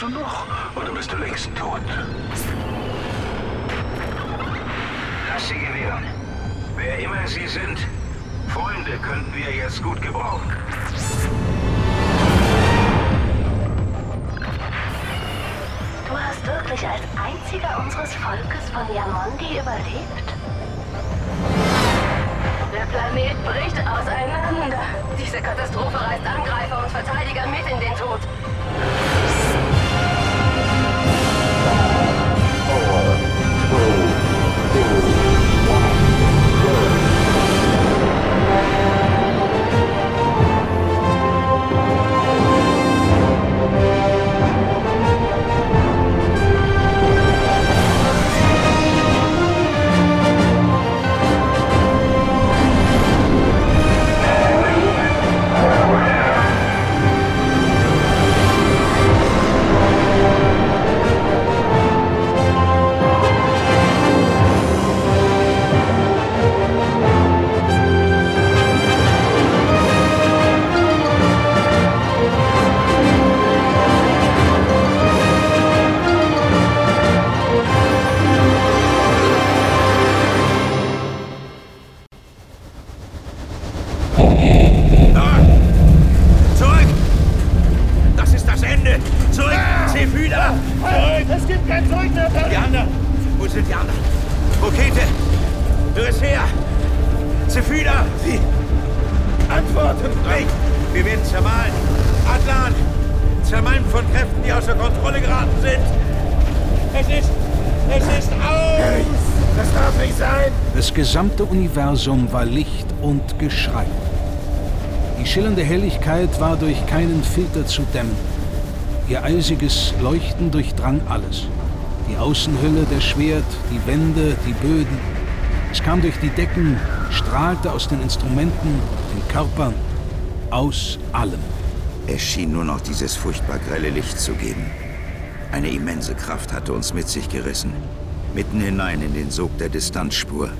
Du noch oder bist du längst tot? Lass sie gewähren. Wer immer sie sind, Freunde könnten wir jetzt gut gebrauchen. Du hast wirklich als einziger unseres Volkes von Yamondi überlebt? Zephyda! Sie! Antworten! Nicht! Wir werden zermahlen! Atlan! Zermalmt von Kräften, die außer Kontrolle geraten sind! Es ist... Es ist aus! Das darf nicht sein! Das gesamte Universum war Licht und Geschrei. Die schillernde Helligkeit war durch keinen Filter zu dämmen. Ihr eisiges Leuchten durchdrang alles. Die Außenhülle, der Schwert, die Wände, die Böden. Es kam durch die Decken, strahlte aus den Instrumenten, den Körpern, aus allem. Es schien nur noch dieses furchtbar grelle Licht zu geben. Eine immense Kraft hatte uns mit sich gerissen. Mitten hinein in den Sog der Distanzspur.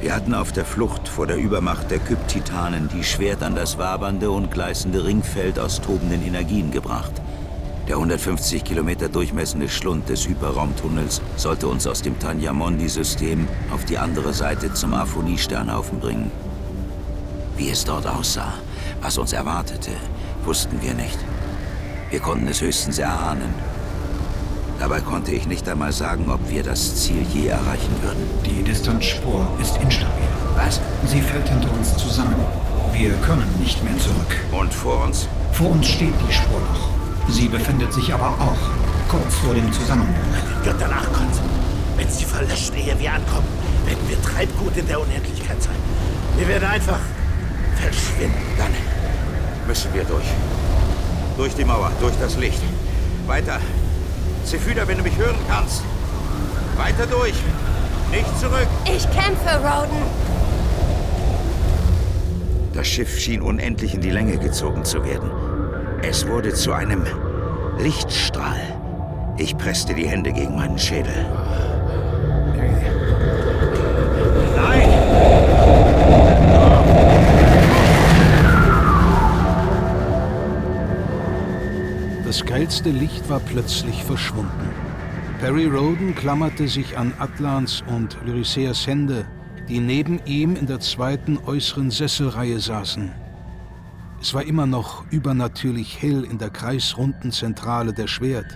Wir hatten auf der Flucht vor der Übermacht der Kyp-Titanen die Schwert an das wabernde und gleißende Ringfeld aus tobenden Energien gebracht. Der 150 Kilometer durchmessende Schlund des Hyperraumtunnels sollte uns aus dem Tanyamondi-System auf die andere Seite zum Aphonie-Sternhaufen bringen. Wie es dort aussah, was uns erwartete, wussten wir nicht. Wir konnten es höchstens erahnen. Dabei konnte ich nicht einmal sagen, ob wir das Ziel je erreichen würden. Die Distanzspur ist instabil. Was? Sie fällt hinter uns zusammen. Wir können nicht mehr zurück. Und vor uns? Vor uns steht die Spur noch. Sie befindet sich aber auch kurz vor dem Zusammenbruch. Götter nachkommt. Wenn sie verlöscht, ehe wir ankommen, werden wir Treibgut in der Unendlichkeit sein. Wir werden einfach verschwinden. Dann müssen wir durch. Durch die Mauer, durch das Licht. Weiter. Zephyda, wenn du mich hören kannst. Weiter durch. Nicht zurück. Ich kämpfe, Roden. Das Schiff schien unendlich in die Länge gezogen zu werden. Es wurde zu einem Lichtstrahl. Ich presste die Hände gegen meinen Schädel. Das grellste Licht war plötzlich verschwunden. Perry Roden klammerte sich an Atlans und Lyriseas Hände, die neben ihm in der zweiten äußeren Sesselreihe saßen. Es war immer noch übernatürlich hell in der kreisrunden Zentrale der Schwert.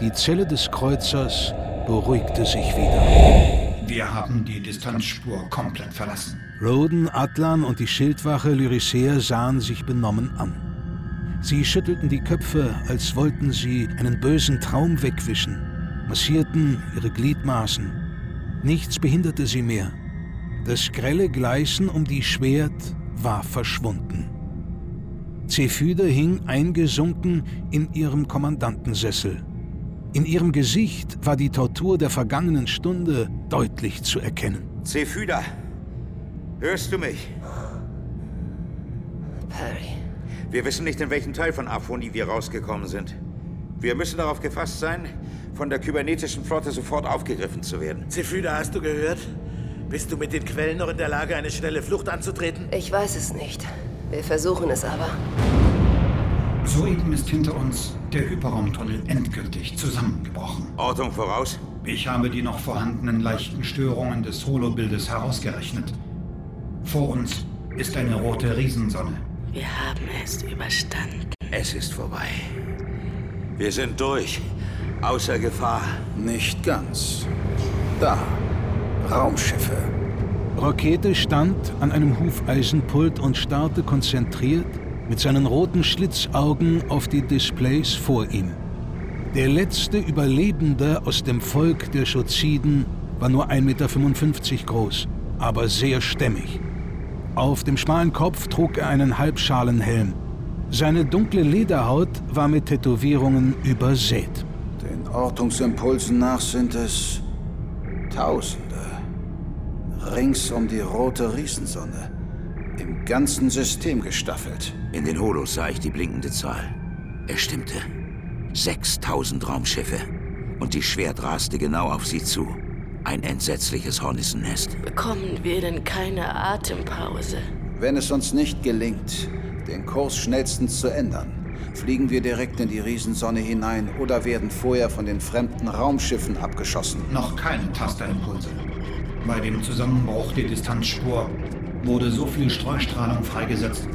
Die Zelle des Kreuzers beruhigte sich wieder. Wir haben die Distanzspur komplett verlassen. Roden, Atlan und die Schildwache Lyricea sahen sich benommen an. Sie schüttelten die Köpfe, als wollten sie einen bösen Traum wegwischen, massierten ihre Gliedmaßen. Nichts behinderte sie mehr. Das grelle Gleißen um die Schwert war verschwunden. Zephyde hing eingesunken in ihrem Kommandantensessel. In ihrem Gesicht war die Tortur der vergangenen Stunde deutlich zu erkennen. Zephyda, hörst du mich? Perry. Wir wissen nicht, in welchem Teil von Aphonie wir rausgekommen sind. Wir müssen darauf gefasst sein, von der kybernetischen Flotte sofort aufgegriffen zu werden. Zephyda, hast du gehört? Bist du mit den Quellen noch in der Lage, eine schnelle Flucht anzutreten? Ich weiß es nicht. Wir versuchen es aber. Soeben ist hinter uns der Hyperraumtunnel endgültig zusammengebrochen. Ortung voraus? Ich habe die noch vorhandenen leichten Störungen des Holobildes herausgerechnet. Vor uns ist eine rote Riesensonne. Wir haben es überstanden. Es ist vorbei. Wir sind durch. Außer Gefahr. Nicht ganz. Da. Raumschiffe. Rakete stand an einem Hufeisenpult und starrte konzentriert mit seinen roten Schlitzaugen auf die Displays vor ihm. Der letzte Überlebende aus dem Volk der Schoziden war nur 1,55 Meter groß, aber sehr stämmig. Auf dem schmalen Kopf trug er einen Halbschalenhelm. Seine dunkle Lederhaut war mit Tätowierungen übersät. Den Ortungsimpulsen nach sind es Tausende. Rings um die rote Riesensonne. Im ganzen System gestaffelt. In den Holos sah ich die blinkende Zahl. Es stimmte. 6000 Raumschiffe. Und die Schwert raste genau auf sie zu. Ein entsetzliches Hornissennest. Bekommen wir denn keine Atempause? Wenn es uns nicht gelingt, den Kurs schnellstens zu ändern, fliegen wir direkt in die Riesensonne hinein oder werden vorher von den fremden Raumschiffen abgeschossen. Noch keine Tasterimpulse. Bei dem Zusammenbruch der Distanzspur wurde so viel Streustrahlung freigesetzt,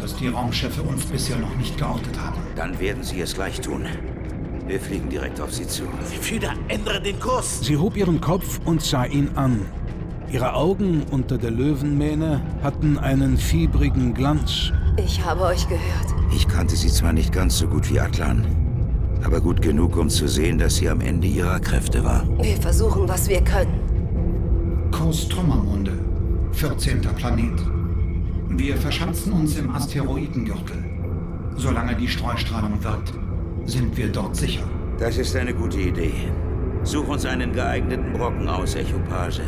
dass die Raumschiffe uns bisher noch nicht geortet haben. Dann werden sie es gleich tun. Wir fliegen direkt auf sie zu. Wieder ändere den Kurs. Sie hob ihren Kopf und sah ihn an. Ihre Augen unter der Löwenmähne hatten einen fiebrigen Glanz. Ich habe euch gehört. Ich kannte sie zwar nicht ganz so gut wie Atlan, aber gut genug, um zu sehen, dass sie am Ende ihrer Kräfte war. Wir versuchen, was wir können. Kurs Trümmermunde, 14. Planet. Wir verschanzen uns im Asteroidengürtel. Solange die Streustrahlung wirkt, sind wir dort sicher. Das ist eine gute Idee. Such uns einen geeigneten Brocken aus, Echopage.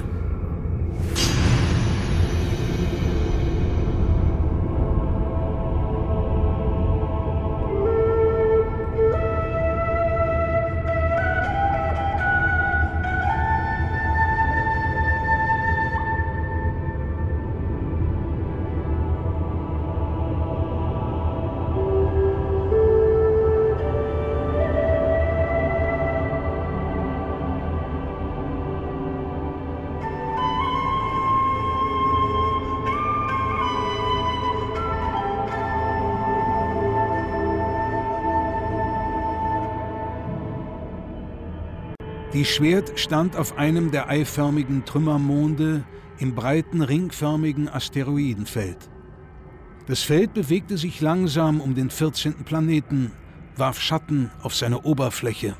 Die Schwert stand auf einem der eiförmigen Trümmermonde im breiten ringförmigen Asteroidenfeld. Das Feld bewegte sich langsam um den 14. Planeten, warf Schatten auf seine Oberfläche.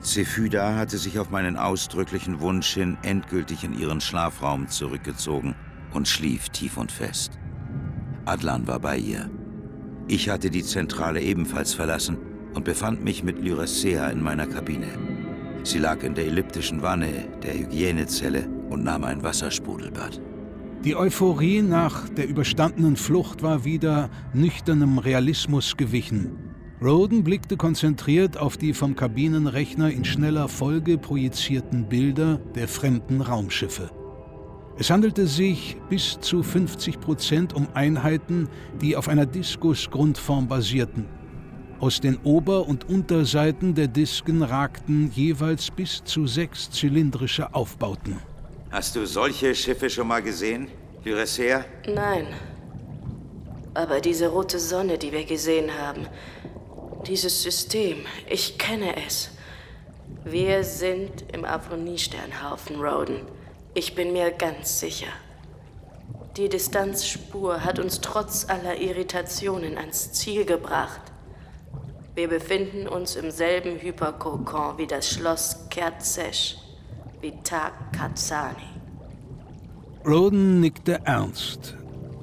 Zephyda hatte sich auf meinen ausdrücklichen Wunsch hin endgültig in ihren Schlafraum zurückgezogen und schlief tief und fest. Adlan war bei ihr. Ich hatte die Zentrale ebenfalls verlassen und befand mich mit Lyracea in meiner Kabine. Sie lag in der elliptischen Wanne der Hygienezelle und nahm ein Wassersprudelbad. Die Euphorie nach der überstandenen Flucht war wieder nüchternem Realismus gewichen. Roden blickte konzentriert auf die vom Kabinenrechner in schneller Folge projizierten Bilder der fremden Raumschiffe. Es handelte sich bis zu 50 Prozent um Einheiten, die auf einer Diskusgrundform basierten. Aus den Ober- und Unterseiten der Disken ragten jeweils bis zu sechs zylindrische Aufbauten. Hast du solche Schiffe schon mal gesehen, Lyracea? Nein. Aber diese rote Sonne, die wir gesehen haben, dieses System, ich kenne es. Wir sind im Aphronie-Sternhaufen, Roden. Ich bin mir ganz sicher. Die Distanzspur hat uns trotz aller Irritationen ans Ziel gebracht. Wir befinden uns im selben Hyperkokon wie das Schloss Kerzesch, wie Tag Kazani. Roden nickte ernst.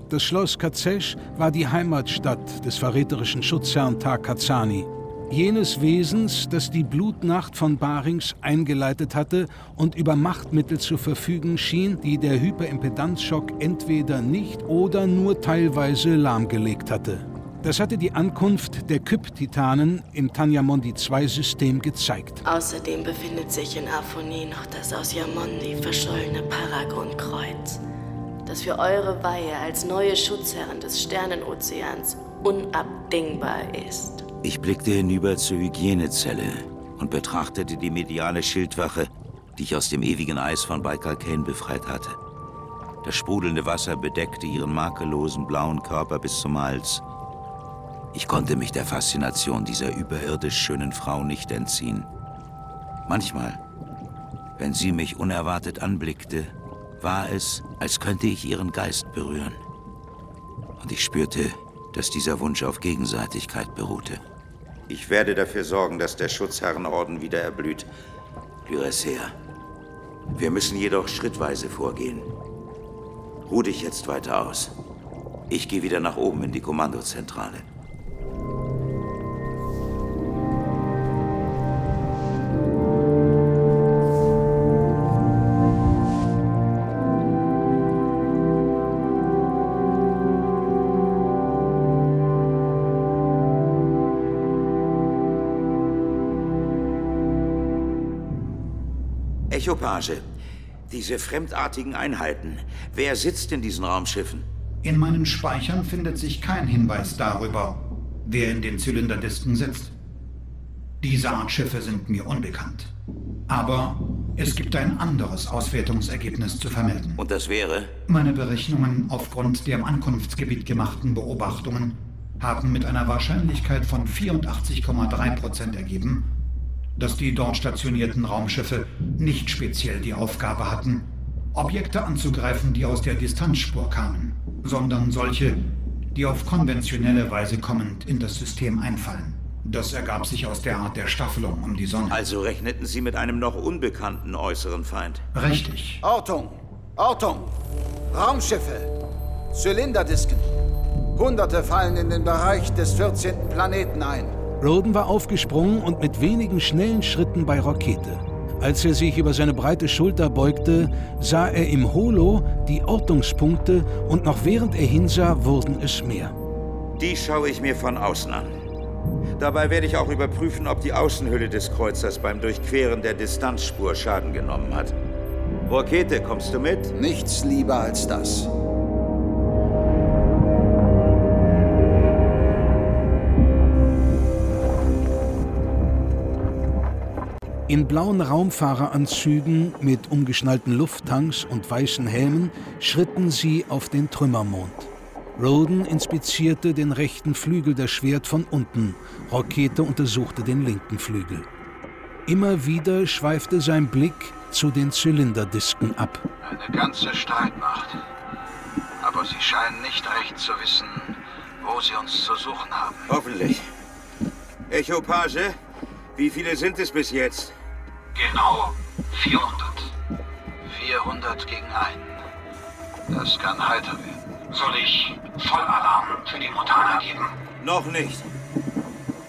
Das Schloss Kazesh war die Heimatstadt des verräterischen Schutzherrn Takazani, jenes Wesens, das die Blutnacht von Barings eingeleitet hatte und über Machtmittel zu verfügen schien, die der Hyperimpedanzschock entweder nicht oder nur teilweise lahmgelegt hatte. Das hatte die Ankunft der Kyp-Titanen im Tanyamondi-2-System gezeigt. Außerdem befindet sich in Aphonie noch das aus Yamondi verschollene Paragon-Kreuz, das für eure Weihe als neue Schutzherren des Sternenozeans unabdingbar ist. Ich blickte hinüber zur Hygienezelle und betrachtete die mediale Schildwache, die ich aus dem ewigen Eis von Baikal Kane befreit hatte. Das sprudelnde Wasser bedeckte ihren makellosen blauen Körper bis zum Hals. Ich konnte mich der Faszination dieser überirdisch schönen Frau nicht entziehen. Manchmal, wenn sie mich unerwartet anblickte, war es, als könnte ich ihren Geist berühren. Und ich spürte, dass dieser Wunsch auf Gegenseitigkeit beruhte. Ich werde dafür sorgen, dass der Schutzherrenorden wieder erblüht. Lyreser. Wir müssen jedoch schrittweise vorgehen. Ruh dich jetzt weiter aus. Ich gehe wieder nach oben in die Kommandozentrale. Echopage. Diese fremdartigen Einheiten. Wer sitzt in diesen Raumschiffen? In meinen Speichern findet sich kein Hinweis darüber, wer in den Zylinderdisken sitzt. Diese Art Schiffe sind mir unbekannt. Aber es gibt ein anderes Auswertungsergebnis zu vermelden. Und das wäre? Meine Berechnungen aufgrund der im Ankunftsgebiet gemachten Beobachtungen haben mit einer Wahrscheinlichkeit von 84,3 Prozent ergeben, dass die dort stationierten Raumschiffe nicht speziell die Aufgabe hatten, Objekte anzugreifen, die aus der Distanzspur kamen, sondern solche, die auf konventionelle Weise kommend in das System einfallen. Das ergab sich aus der Art der Staffelung um die Sonne. Also rechneten Sie mit einem noch unbekannten äußeren Feind? Richtig. Ortung! Ortung! Raumschiffe! Zylinderdisken! Hunderte fallen in den Bereich des 14. Planeten ein. Roden war aufgesprungen und mit wenigen schnellen Schritten bei Rakete. Als er sich über seine breite Schulter beugte, sah er im Holo die Ortungspunkte und noch während er hinsah, wurden es mehr. Die schaue ich mir von außen an. Dabei werde ich auch überprüfen, ob die Außenhülle des Kreuzers beim Durchqueren der Distanzspur Schaden genommen hat. Rakete, kommst du mit? Nichts lieber als das. In blauen Raumfahreranzügen mit umgeschnallten Lufttanks und weißen Helmen schritten sie auf den Trümmermond. Roden inspizierte den rechten Flügel der Schwert von unten, Rakete untersuchte den linken Flügel. Immer wieder schweifte sein Blick zu den Zylinderdisken ab. Eine ganze Streitmacht. Aber sie scheinen nicht recht zu wissen, wo sie uns zu suchen haben. Hoffentlich. Echopage, wie viele sind es bis jetzt? Genau 400. 400 gegen einen. Das kann heiter werden. Soll ich Vollalarm für die Montaner geben? Noch nicht.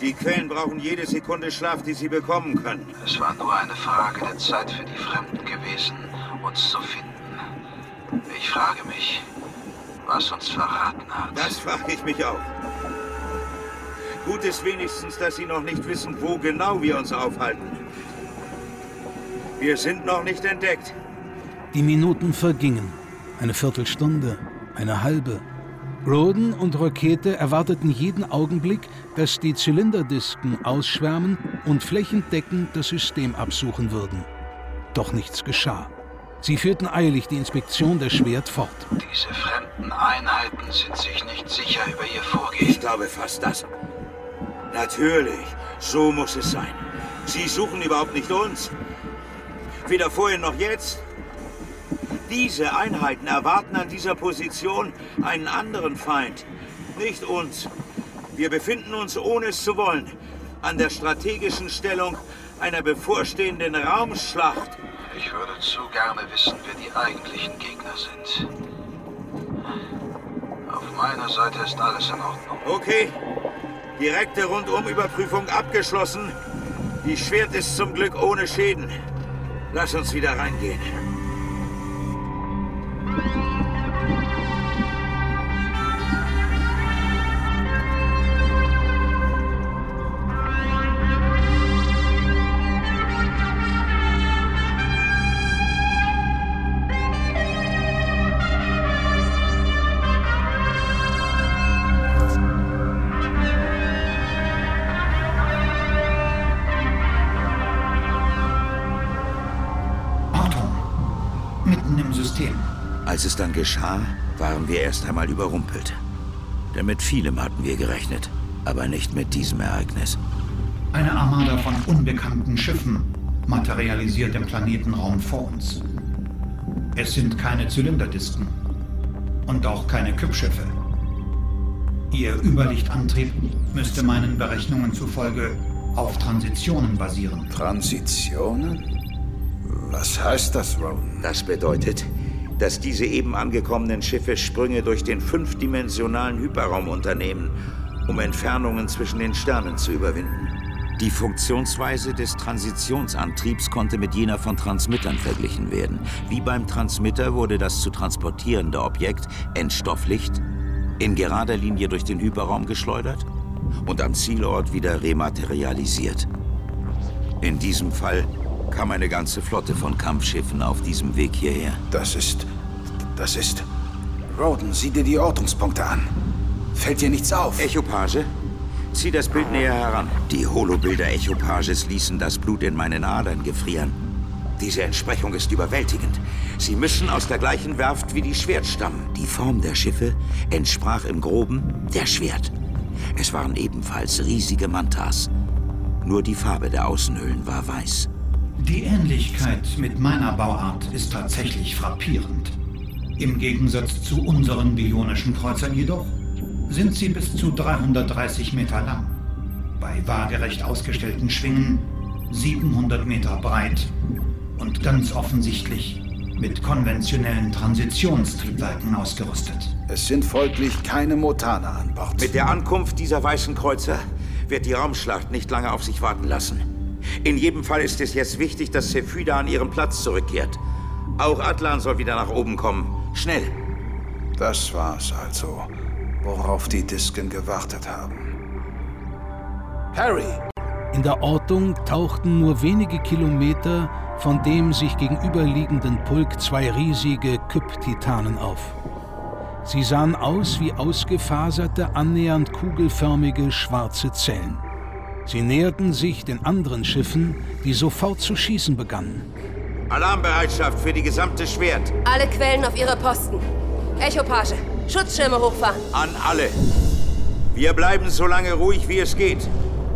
Die Quellen brauchen jede Sekunde Schlaf, die sie bekommen können. Es war nur eine Frage der Zeit für die Fremden gewesen, uns zu finden. Ich frage mich, was uns verraten hat. Das frage ich mich auch. Gut ist wenigstens, dass Sie noch nicht wissen, wo genau wir uns aufhalten. Wir sind noch nicht entdeckt. Die Minuten vergingen. Eine Viertelstunde, eine halbe. Roden und Rakete erwarteten jeden Augenblick, dass die Zylinderdisken ausschwärmen und flächendeckend das System absuchen würden. Doch nichts geschah. Sie führten eilig die Inspektion der Schwert fort. Diese fremden Einheiten sind sich nicht sicher über ihr Vorgehen. Ich glaube fast das. Natürlich, so muss es sein. Sie suchen überhaupt nicht uns. Weder vorhin noch jetzt. Diese Einheiten erwarten an dieser Position einen anderen Feind, nicht uns. Wir befinden uns, ohne es zu wollen, an der strategischen Stellung einer bevorstehenden Raumschlacht. Ich würde zu gerne wissen, wer die eigentlichen Gegner sind. Auf meiner Seite ist alles in Ordnung. Okay. Direkte Rundumüberprüfung abgeschlossen. Die Schwert ist zum Glück ohne Schäden. Lass uns wieder reingehen. Geschah, waren wir erst einmal überrumpelt. Denn mit vielem hatten wir gerechnet, aber nicht mit diesem Ereignis. Eine Armada von unbekannten Schiffen materialisiert im Planetenraum vor uns. Es sind keine Zylinderdisken und auch keine Küppschiffe. Ihr Überlichtantrieb müsste meinen Berechnungen zufolge auf Transitionen basieren. Transitionen? Was heißt das, Roden? Das bedeutet, dass diese eben angekommenen Schiffe Sprünge durch den fünfdimensionalen Hyperraum unternehmen, um Entfernungen zwischen den Sternen zu überwinden. Die Funktionsweise des Transitionsantriebs konnte mit jener von Transmittern verglichen werden. Wie beim Transmitter wurde das zu transportierende Objekt entstofflicht, in gerader Linie durch den Hyperraum geschleudert und am Zielort wieder rematerialisiert. In diesem Fall kam eine ganze Flotte von Kampfschiffen auf diesem Weg hierher. Das ist... das ist... Roden, sieh dir die Ortungspunkte an. Fällt dir nichts auf? Echopage? Zieh das Bild näher heran. Die Holobilder Echopages ließen das Blut in meinen Adern gefrieren. Diese Entsprechung ist überwältigend. Sie müssen aus der gleichen Werft wie die Schwert stammen. Die Form der Schiffe entsprach im Groben der Schwert. Es waren ebenfalls riesige Mantas. Nur die Farbe der Außenhüllen war weiß. Die Ähnlichkeit mit meiner Bauart ist tatsächlich frappierend. Im Gegensatz zu unseren bionischen Kreuzern jedoch sind sie bis zu 330 Meter lang. Bei waagerecht ausgestellten Schwingen 700 Meter breit und ganz offensichtlich mit konventionellen Transitionstriebwerken ausgerüstet. Es sind folglich keine Motane an Bord. Mit der Ankunft dieser weißen Kreuzer wird die Raumschlacht nicht lange auf sich warten lassen. In jedem Fall ist es jetzt wichtig, dass Sephyda an ihren Platz zurückkehrt. Auch Atlan soll wieder nach oben kommen. Schnell. Das war's also worauf die Disken gewartet haben. Harry! In der Ortung tauchten nur wenige Kilometer von dem sich gegenüberliegenden Pulk zwei riesige Kyp-Titanen auf. Sie sahen aus wie ausgefaserte, annähernd kugelförmige schwarze Zellen. Sie näherten sich den anderen Schiffen, die sofort zu schießen begannen. Alarmbereitschaft für die gesamte Schwert. Alle Quellen auf ihre Posten. Echopage, Schutzschirme hochfahren. An alle. Wir bleiben so lange ruhig, wie es geht.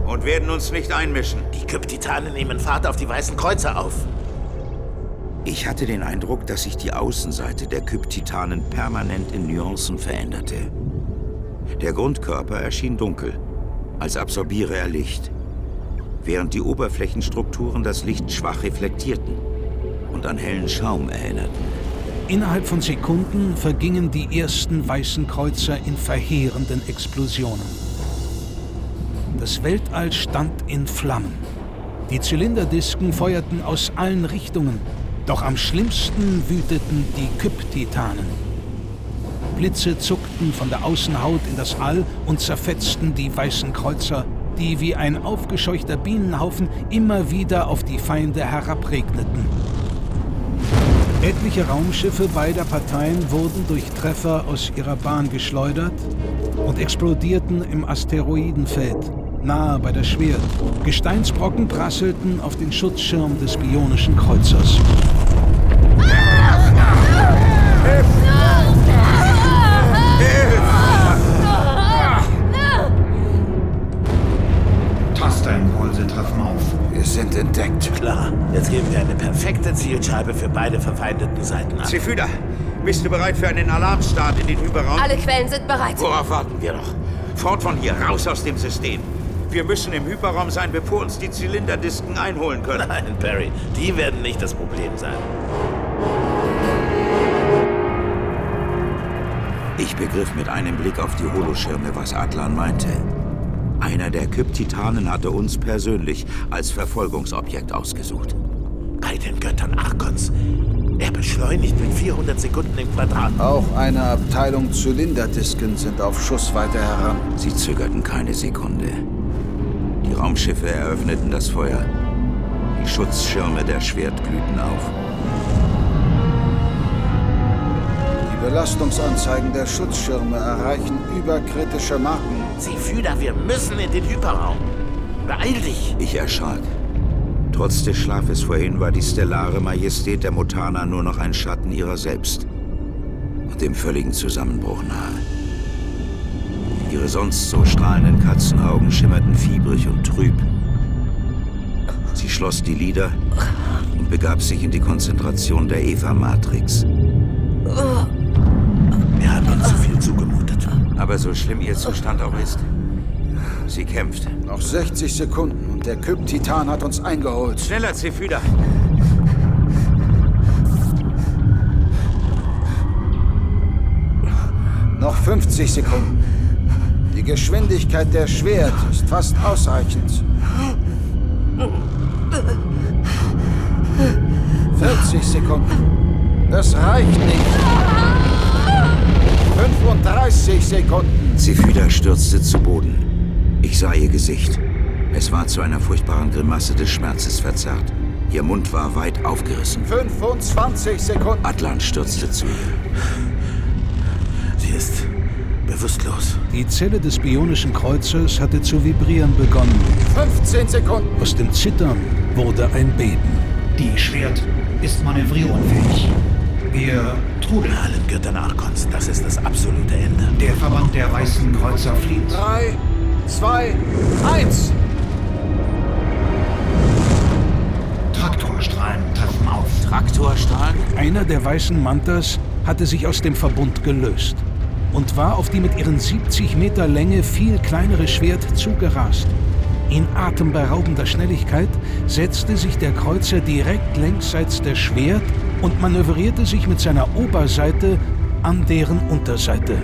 Und werden uns nicht einmischen. Die Kyptitanen nehmen Fahrt auf die Weißen Kreuzer auf. Ich hatte den Eindruck, dass sich die Außenseite der Kyptitanen permanent in Nuancen veränderte. Der Grundkörper erschien dunkel, als absorbiere er Licht, während die Oberflächenstrukturen das Licht schwach reflektierten und an hellen Schaum erinnerten. Innerhalb von Sekunden vergingen die ersten weißen Kreuzer in verheerenden Explosionen. Das Weltall stand in Flammen. Die Zylinderdisken feuerten aus allen Richtungen, doch am schlimmsten wüteten die Kyp-Titanen. Blitze zuckten von der Außenhaut in das All und zerfetzten die weißen Kreuzer, die wie ein aufgescheuchter Bienenhaufen immer wieder auf die Feinde herabregneten. Etliche Raumschiffe beider Parteien wurden durch Treffer aus ihrer Bahn geschleudert und explodierten im Asteroidenfeld, nahe bei der Schwert. Gesteinsbrocken prasselten auf den Schutzschirm des bionischen Kreuzers. Tasterimpulse Entdeckt. Klar, jetzt geben wir eine perfekte Zielscheibe für beide verfeindeten Seiten ab. Zephyda, bist du bereit für einen Alarmstart in den Hyperraum? Alle Quellen sind bereit. Worauf warten wir noch? Fort von hier, raus aus dem System. Wir müssen im Hyperraum sein, bevor uns die Zylinderdisken einholen können. Nein, Barry, die werden nicht das Problem sein. Ich begriff mit einem Blick auf die Holoschirme, was Atlan meinte. Einer der Kyptitanen hatte uns persönlich als Verfolgungsobjekt ausgesucht. Bei den Göttern Arkons. Er beschleunigt mit 400 Sekunden im Quadrat. Auch eine Abteilung Zylinderdisken sind auf Schussweite heran. Sie zögerten keine Sekunde. Die Raumschiffe eröffneten das Feuer. Die Schutzschirme der Schwert glühten auf. Die Belastungsanzeigen der Schutzschirme erreichen überkritische Marken. Sieh, Füder, wir müssen in den Hyperraum. Beeil dich! Ich erschrak. Trotz des Schlafes vorhin war die stellare Majestät der Mutana nur noch ein Schatten ihrer selbst. und dem völligen Zusammenbruch nahe. Ihre sonst so strahlenden Katzenaugen schimmerten fiebrig und trüb. Sie schloss die Lider und begab sich in die Konzentration der Eva-Matrix. Wir haben ihnen zu viel zugemutet. Aber so schlimm ihr Zustand auch ist, sie kämpft. Noch 60 Sekunden und der Kyp-Titan hat uns eingeholt. Schneller, Zephyda! Noch 50 Sekunden. Die Geschwindigkeit der Schwert ist fast ausreichend. 40 Sekunden. Das reicht nicht. 35 Sekunden. Zephyda stürzte zu Boden. Ich sah ihr Gesicht. Es war zu einer furchtbaren Grimasse des Schmerzes verzerrt. Ihr Mund war weit aufgerissen. 25 Sekunden. Atlan stürzte zu ihr. Sie ist bewusstlos. Die Zelle des bionischen Kreuzers hatte zu vibrieren begonnen. 15 Sekunden. Aus dem Zittern wurde ein Beben. Die Schwert ist manövrierunfähig. Wir trudeln. Allen Göttern Arkons, das ist das absolute Ende. Der Verband der Weißen Kreuzer flieht. 3, 2, 1. Traktorstrahlen treffen auf. Traktorstrahlen? Einer der weißen Mantas hatte sich aus dem Verbund gelöst und war auf die mit ihren 70 Meter Länge viel kleinere Schwert zugerast. In atemberaubender Schnelligkeit setzte sich der Kreuzer direkt längsseits der Schwert und manövrierte sich mit seiner Oberseite an deren Unterseite.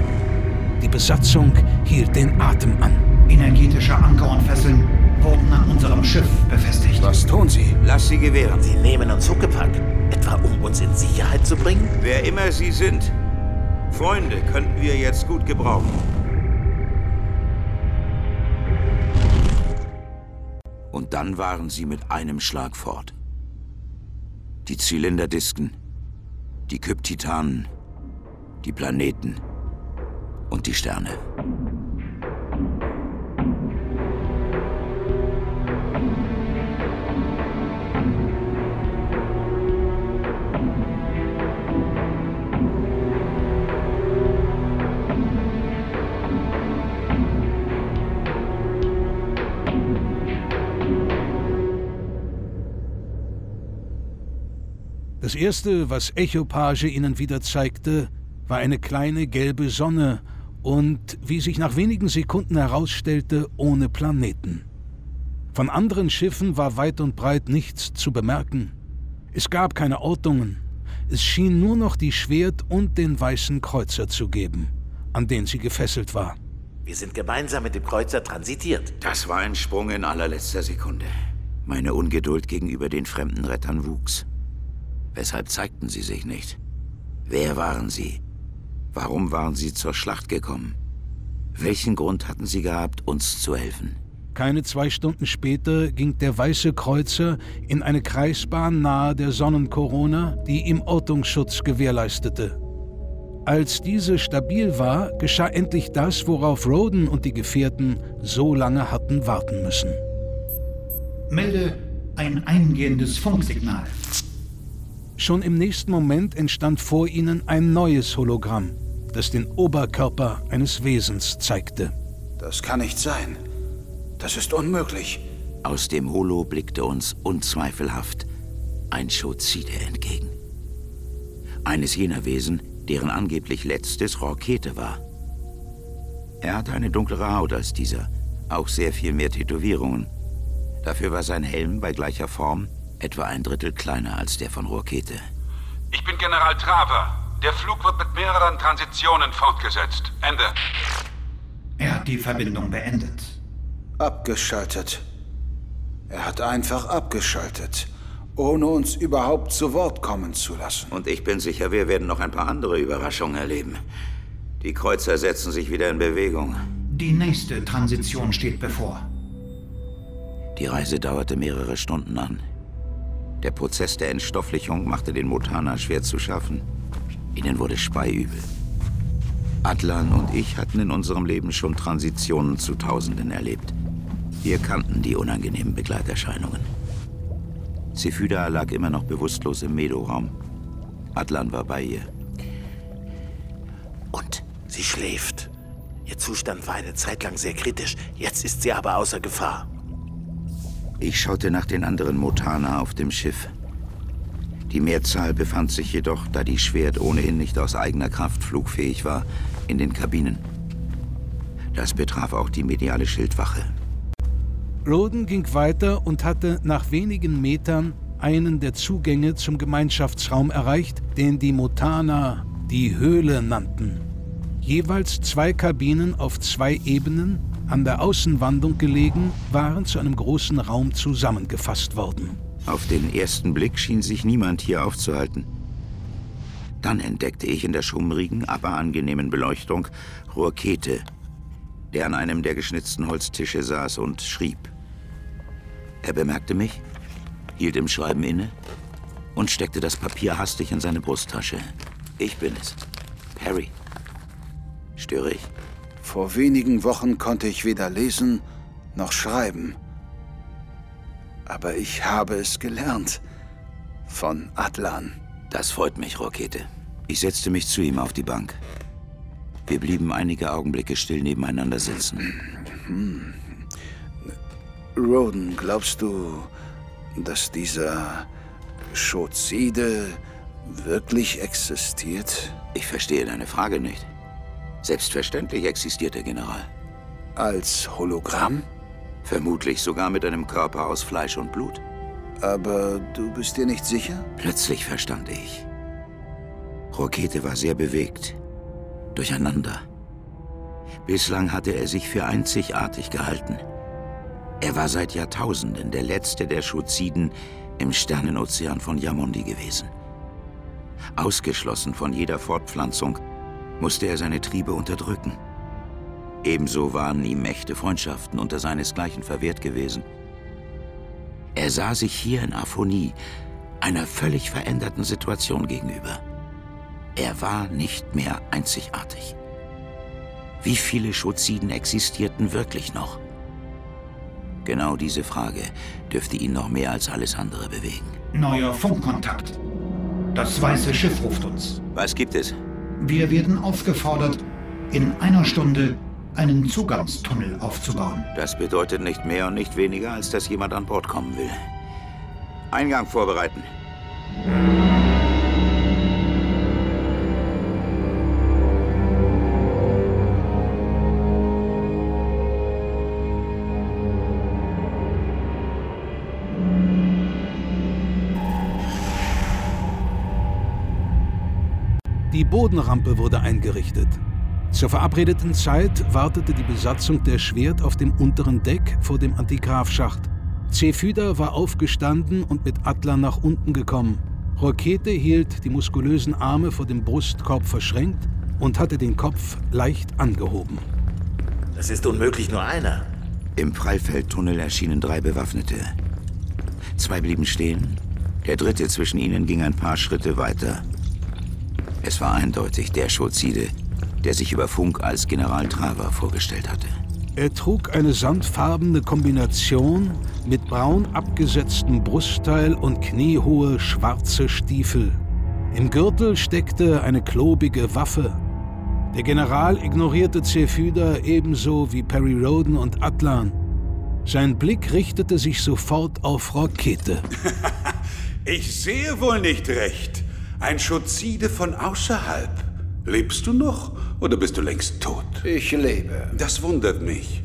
Die Besatzung hielt den Atem an. Energetische Anker und Fesseln wurden an unserem Schiff befestigt. Was tun Sie? Lass sie gewähren. Sie nehmen uns Huckepack. Etwa um uns in Sicherheit zu bringen? Wer immer sie sind, Freunde könnten wir jetzt gut gebrauchen. Und dann waren sie mit einem Schlag fort. Die Zylinderdisken, die Kyptitanen, die Planeten und die Sterne. Das erste, was Echopage ihnen wieder zeigte, war eine kleine gelbe Sonne und, wie sich nach wenigen Sekunden herausstellte, ohne Planeten. Von anderen Schiffen war weit und breit nichts zu bemerken. Es gab keine Ortungen. Es schien nur noch die Schwert und den weißen Kreuzer zu geben, an den sie gefesselt war. Wir sind gemeinsam mit dem Kreuzer transitiert. Das war ein Sprung in allerletzter Sekunde. Meine Ungeduld gegenüber den fremden Rettern wuchs. Weshalb zeigten sie sich nicht? Wer waren sie? Warum waren sie zur Schlacht gekommen? Welchen Grund hatten sie gehabt, uns zu helfen? Keine zwei Stunden später ging der Weiße Kreuzer in eine Kreisbahn nahe der Sonnenkorona, die ihm Ortungsschutz gewährleistete. Als diese stabil war, geschah endlich das, worauf Roden und die Gefährten so lange hatten warten müssen. Melde ein eingehendes Funksignal. Schon im nächsten Moment entstand vor ihnen ein neues Hologramm, das den Oberkörper eines Wesens zeigte. Das kann nicht sein. Das ist unmöglich. Aus dem Holo blickte uns unzweifelhaft ein Schozide entgegen. Eines jener Wesen, deren angeblich letztes Rokete war. Er hatte eine dunklere Haut als dieser, auch sehr viel mehr Tätowierungen. Dafür war sein Helm bei gleicher Form etwa ein Drittel kleiner als der von Rokete. Ich bin General Traver. Der Flug wird mit mehreren Transitionen fortgesetzt. Ende. Er hat die Verbindung beendet. Abgeschaltet. Er hat einfach abgeschaltet, ohne uns überhaupt zu Wort kommen zu lassen. Und ich bin sicher, wir werden noch ein paar andere Überraschungen erleben. Die Kreuzer setzen sich wieder in Bewegung. Die nächste Transition steht bevor. Die Reise dauerte mehrere Stunden an. Der Prozess der Entstofflichung machte den Mutana schwer zu schaffen. Ihnen wurde speiübel. Adlan und ich hatten in unserem Leben schon Transitionen zu Tausenden erlebt. Wir kannten die unangenehmen Begleiterscheinungen. Zephyda lag immer noch bewusstlos im Medo-Raum. Adlan war bei ihr. Und sie schläft. Ihr Zustand war eine Zeit lang sehr kritisch. Jetzt ist sie aber außer Gefahr. Ich schaute nach den anderen Motana auf dem Schiff. Die Mehrzahl befand sich jedoch, da die Schwert ohnehin nicht aus eigener Kraft flugfähig war, in den Kabinen. Das betraf auch die mediale Schildwache. Roden ging weiter und hatte nach wenigen Metern einen der Zugänge zum Gemeinschaftsraum erreicht, den die Motana die Höhle nannten. Jeweils zwei Kabinen auf zwei Ebenen, an der Außenwandung gelegen, waren zu einem großen Raum zusammengefasst worden. Auf den ersten Blick schien sich niemand hier aufzuhalten. Dann entdeckte ich in der schummrigen, aber angenehmen Beleuchtung Rohrkete, der an einem der geschnitzten Holztische saß und schrieb. Er bemerkte mich, hielt im Schreiben inne und steckte das Papier hastig in seine Brusttasche. Ich bin es. Perry. Störe ich? Vor wenigen Wochen konnte ich weder lesen noch schreiben. Aber ich habe es gelernt. Von Adlan. Das freut mich, Rokete. Ich setzte mich zu ihm auf die Bank. Wir blieben einige Augenblicke still nebeneinander sitzen. Hm. Roden, glaubst du, dass dieser Schozide wirklich existiert? Ich verstehe deine Frage nicht. Selbstverständlich existiert der General. Als Hologramm? Vermutlich sogar mit einem Körper aus Fleisch und Blut. Aber du bist dir nicht sicher? Plötzlich verstand ich. Rokete war sehr bewegt. Durcheinander. Bislang hatte er sich für einzigartig gehalten. Er war seit Jahrtausenden der letzte der Schuziden im Sternenozean von Yamundi gewesen. Ausgeschlossen von jeder Fortpflanzung musste er seine Triebe unterdrücken. Ebenso waren ihm echte Freundschaften unter seinesgleichen verwehrt gewesen. Er sah sich hier in Aphonie einer völlig veränderten Situation gegenüber. Er war nicht mehr einzigartig. Wie viele Schuziden existierten wirklich noch? Genau diese Frage dürfte ihn noch mehr als alles andere bewegen. Neuer Funkkontakt. Das weiße Schiff ruft uns. Was gibt es? Wir werden aufgefordert, in einer Stunde einen Zugangstunnel aufzubauen. Das bedeutet nicht mehr und nicht weniger, als dass jemand an Bord kommen will. Eingang vorbereiten. Bodenrampe wurde eingerichtet. Zur verabredeten Zeit wartete die Besatzung der Schwert auf dem unteren Deck vor dem Antigrafschacht. Zephyda war aufgestanden und mit Atlan nach unten gekommen. Rokete hielt die muskulösen Arme vor dem Brustkorb verschränkt und hatte den Kopf leicht angehoben. Das ist unmöglich nur einer. Im Freifeldtunnel erschienen drei Bewaffnete. Zwei blieben stehen, der dritte zwischen ihnen ging ein paar Schritte weiter. Es war eindeutig der Schozide, der sich über Funk als General Trava vorgestellt hatte. Er trug eine sandfarbene Kombination mit braun abgesetztem Brustteil und kniehohe schwarze Stiefel. Im Gürtel steckte eine klobige Waffe. Der General ignorierte Zephyda ebenso wie Perry Roden und Atlan. Sein Blick richtete sich sofort auf Rakete. ich sehe wohl nicht recht. Ein Schozide von außerhalb. Lebst du noch oder bist du längst tot? Ich lebe. Das wundert mich.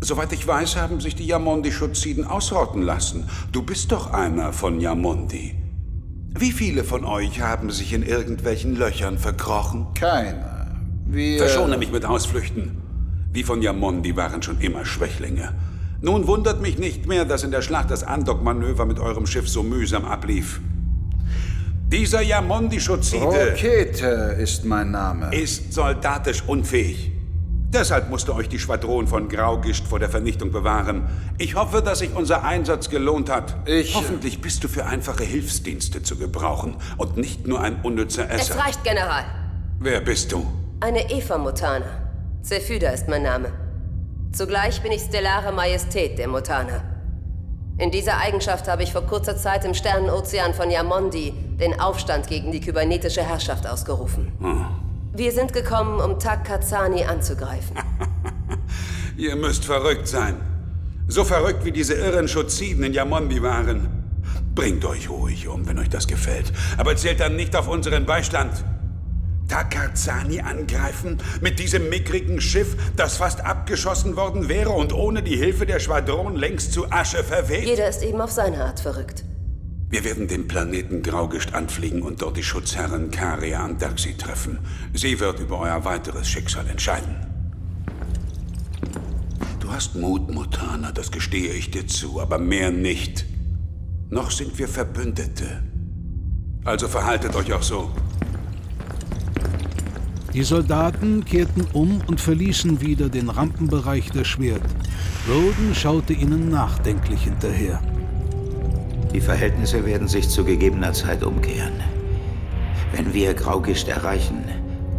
Soweit ich weiß, haben sich die Yamondi-Schoziden ausrotten lassen. Du bist doch einer von Yamondi. Wie viele von euch haben sich in irgendwelchen Löchern verkrochen? Keiner. Wir... Verschone mich mit Ausflüchten. Die von Yamondi waren schon immer Schwächlinge. Nun wundert mich nicht mehr, dass in der Schlacht das Andock-Manöver mit eurem Schiff so mühsam ablief. Dieser Yamondi-Schozide... Rokete ist mein Name. ...ist soldatisch unfähig. Deshalb musste euch die Schwadron von Graugischt vor der Vernichtung bewahren. Ich hoffe, dass sich unser Einsatz gelohnt hat. Ich... Hoffentlich bist du für einfache Hilfsdienste zu gebrauchen und nicht nur ein unnützer Esser. Es reicht, General. Wer bist du? Eine Eva-Mutana. Zephyda ist mein Name. Zugleich bin ich Stellare Majestät der Mutana. In dieser Eigenschaft habe ich vor kurzer Zeit im Sternenozean von Yamondi den Aufstand gegen die kybernetische Herrschaft ausgerufen. Hm. Wir sind gekommen, um Tak Kazani anzugreifen. Ihr müsst verrückt sein. So verrückt wie diese irren Schuziden in Yamondi waren. Bringt euch ruhig um, wenn euch das gefällt. Aber zählt dann nicht auf unseren Beistand. Takazani angreifen? Mit diesem mickrigen Schiff, das fast abgeschossen worden wäre und ohne die Hilfe der Schwadron längst zu Asche verweht? Jeder ist eben auf seine Art verrückt. Wir werden den Planeten Graugischt anfliegen und dort die Schutzherrin Karia Andaxi treffen. Sie wird über euer weiteres Schicksal entscheiden. Du hast Mut, Mutana, das gestehe ich dir zu, aber mehr nicht. Noch sind wir Verbündete. Also verhaltet euch auch so. Die Soldaten kehrten um und verließen wieder den Rampenbereich der Schwert. Roden schaute ihnen nachdenklich hinterher. Die Verhältnisse werden sich zu gegebener Zeit umkehren. Wenn wir Graugischt erreichen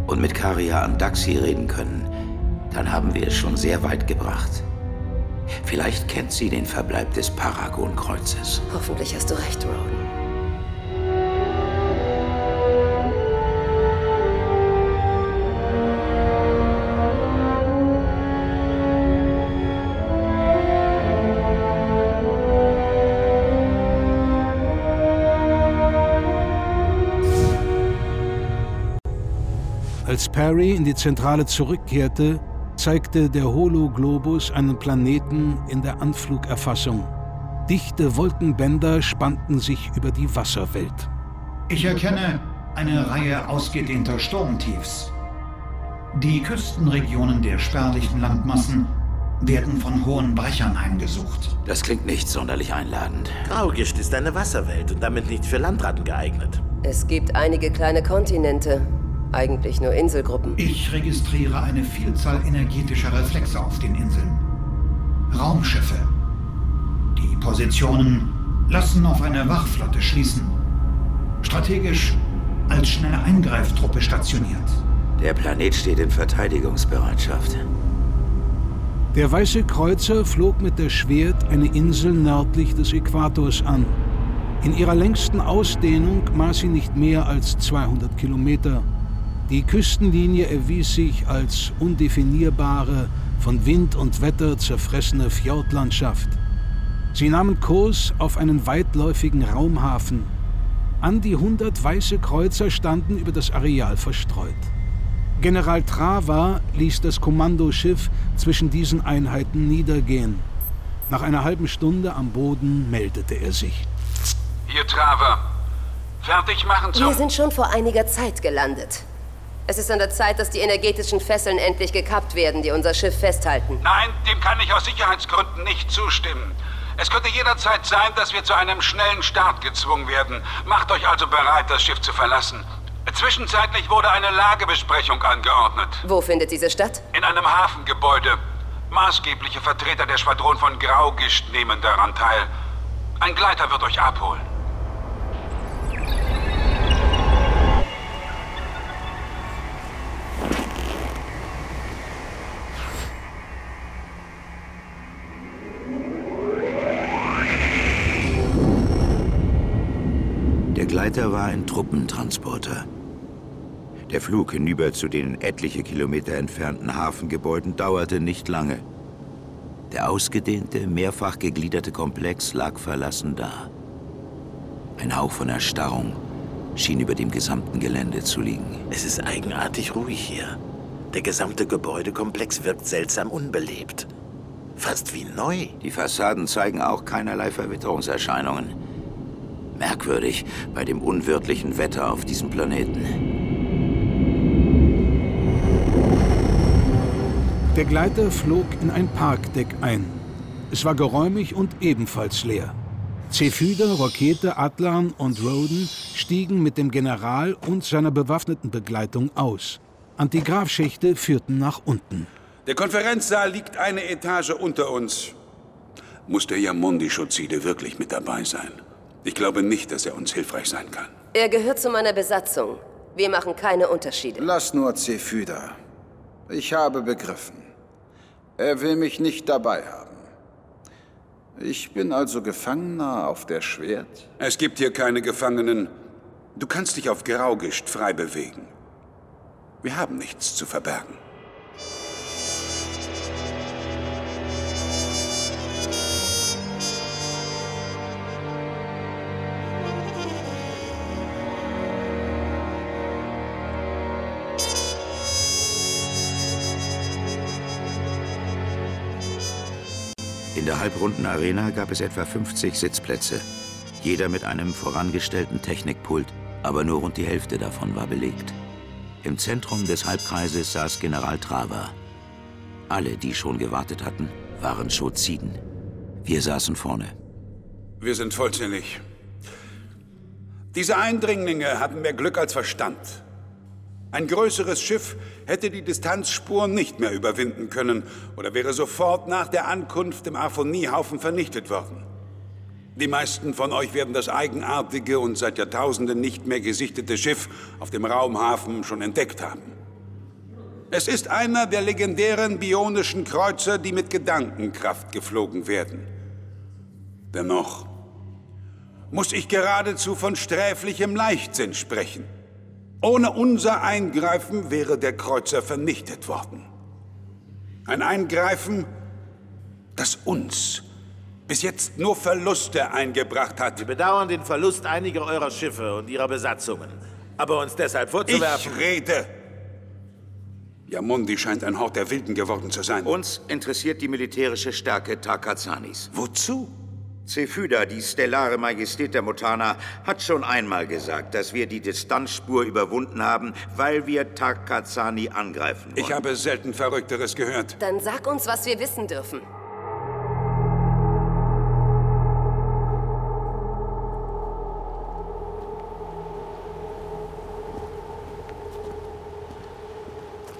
und mit Karia Andaxi reden können, dann haben wir es schon sehr weit gebracht. Vielleicht kennt sie den Verbleib des Paragon-Kreuzes. Hoffentlich hast du recht, Roden. Als Perry in die Zentrale zurückkehrte, zeigte der Hologlobus einen Planeten in der Anflugerfassung. Dichte Wolkenbänder spannten sich über die Wasserwelt. Ich erkenne eine Reihe ausgedehnter Sturmtiefs. Die Küstenregionen der spärlichen Landmassen werden von hohen Brechern heimgesucht. Das klingt nicht sonderlich einladend. Graugischt ist eine Wasserwelt und damit nicht für Landratten geeignet. Es gibt einige kleine Kontinente, eigentlich nur Inselgruppen. Ich registriere eine Vielzahl energetischer Reflexe auf den Inseln. Raumschiffe. Die Positionen lassen auf eine Wachflotte schließen. Strategisch als schnelle Eingreiftruppe stationiert. Der Planet steht in Verteidigungsbereitschaft. Der Weiße Kreuzer flog mit der Schwert eine Insel nördlich des Äquators an. In ihrer längsten Ausdehnung maß sie nicht mehr als 200 Kilometer. Die Küstenlinie erwies sich als undefinierbare, von Wind und Wetter zerfressene Fjordlandschaft. Sie nahmen Kurs auf einen weitläufigen Raumhafen. An die 100 weiße Kreuzer standen über das Areal verstreut. General Trava ließ das Kommandoschiff zwischen diesen Einheiten niedergehen. Nach einer halben Stunde am Boden meldete er sich. Hier, Trava. Fertig machen zum... Wir sind schon vor einiger Zeit gelandet. Es ist an der Zeit, dass die energetischen Fesseln endlich gekappt werden, die unser Schiff festhalten. Nein, dem kann ich aus Sicherheitsgründen nicht zustimmen. Es könnte jederzeit sein, dass wir zu einem schnellen Start gezwungen werden. Macht euch also bereit, das Schiff zu verlassen. Zwischenzeitlich wurde eine Lagebesprechung angeordnet. Wo findet diese statt? In einem Hafengebäude. Maßgebliche Vertreter der Schwadron von Graugischt nehmen daran teil. Ein Gleiter wird euch abholen. Der Gleiter war ein Truppentransporter. Der Flug hinüber zu den etliche Kilometer entfernten Hafengebäuden dauerte nicht lange. Der ausgedehnte, mehrfach gegliederte Komplex lag verlassen da. Ein Hauch von Erstarrung schien über dem gesamten Gelände zu liegen. Es ist eigenartig ruhig hier. Der gesamte Gebäudekomplex wirkt seltsam unbelebt. Fast wie neu. Die Fassaden zeigen auch keinerlei Verwitterungserscheinungen. Merkwürdig bei dem unwirtlichen Wetter auf diesem Planeten. Der Gleiter flog in ein Parkdeck ein. Es war geräumig und ebenfalls leer. Zephyda, Rokete, Atlan und Roden stiegen mit dem General und seiner bewaffneten Begleitung aus. Antigrafschächte führten nach unten. Der Konferenzsaal liegt eine Etage unter uns. Muss der Yamundi-Schuzide wirklich mit dabei sein? Ich glaube nicht, dass er uns hilfreich sein kann. Er gehört zu meiner Besatzung. Wir machen keine Unterschiede. Lass nur Zephyda. Ich habe begriffen. Er will mich nicht dabei haben. Ich bin also Gefangener auf der Schwert? Es gibt hier keine Gefangenen. Du kannst dich auf Graugischt frei bewegen. Wir haben nichts zu verbergen. In der halbrunden Arena gab es etwa 50 Sitzplätze. Jeder mit einem vorangestellten Technikpult, aber nur rund die Hälfte davon war belegt. Im Zentrum des Halbkreises saß General Trava. Alle, die schon gewartet hatten, waren Schoziden. Wir saßen vorne. Wir sind vollzählig. Diese Eindringlinge hatten mehr Glück als Verstand. Ein größeres Schiff hätte die Distanzspur nicht mehr überwinden können oder wäre sofort nach der Ankunft im Aphoniehaufen vernichtet worden. Die meisten von euch werden das eigenartige und seit Jahrtausenden nicht mehr gesichtete Schiff auf dem Raumhafen schon entdeckt haben. Es ist einer der legendären bionischen Kreuzer, die mit Gedankenkraft geflogen werden. Dennoch muss ich geradezu von sträflichem Leichtsinn sprechen. Ohne unser Eingreifen wäre der Kreuzer vernichtet worden. Ein Eingreifen, das uns bis jetzt nur Verluste eingebracht hat. Wir bedauern den Verlust einiger eurer Schiffe und ihrer Besatzungen. Aber uns deshalb vorzuwerfen... Ich rede! Yamundi scheint ein Hort der Wilden geworden zu sein. Uns interessiert die militärische Stärke Takazanis. Wozu? Zephyda, die stellare Majestät der Mutana, hat schon einmal gesagt, dass wir die Distanzspur überwunden haben, weil wir Takazani angreifen wollen. Ich habe selten Verrückteres gehört. Dann sag uns, was wir wissen dürfen.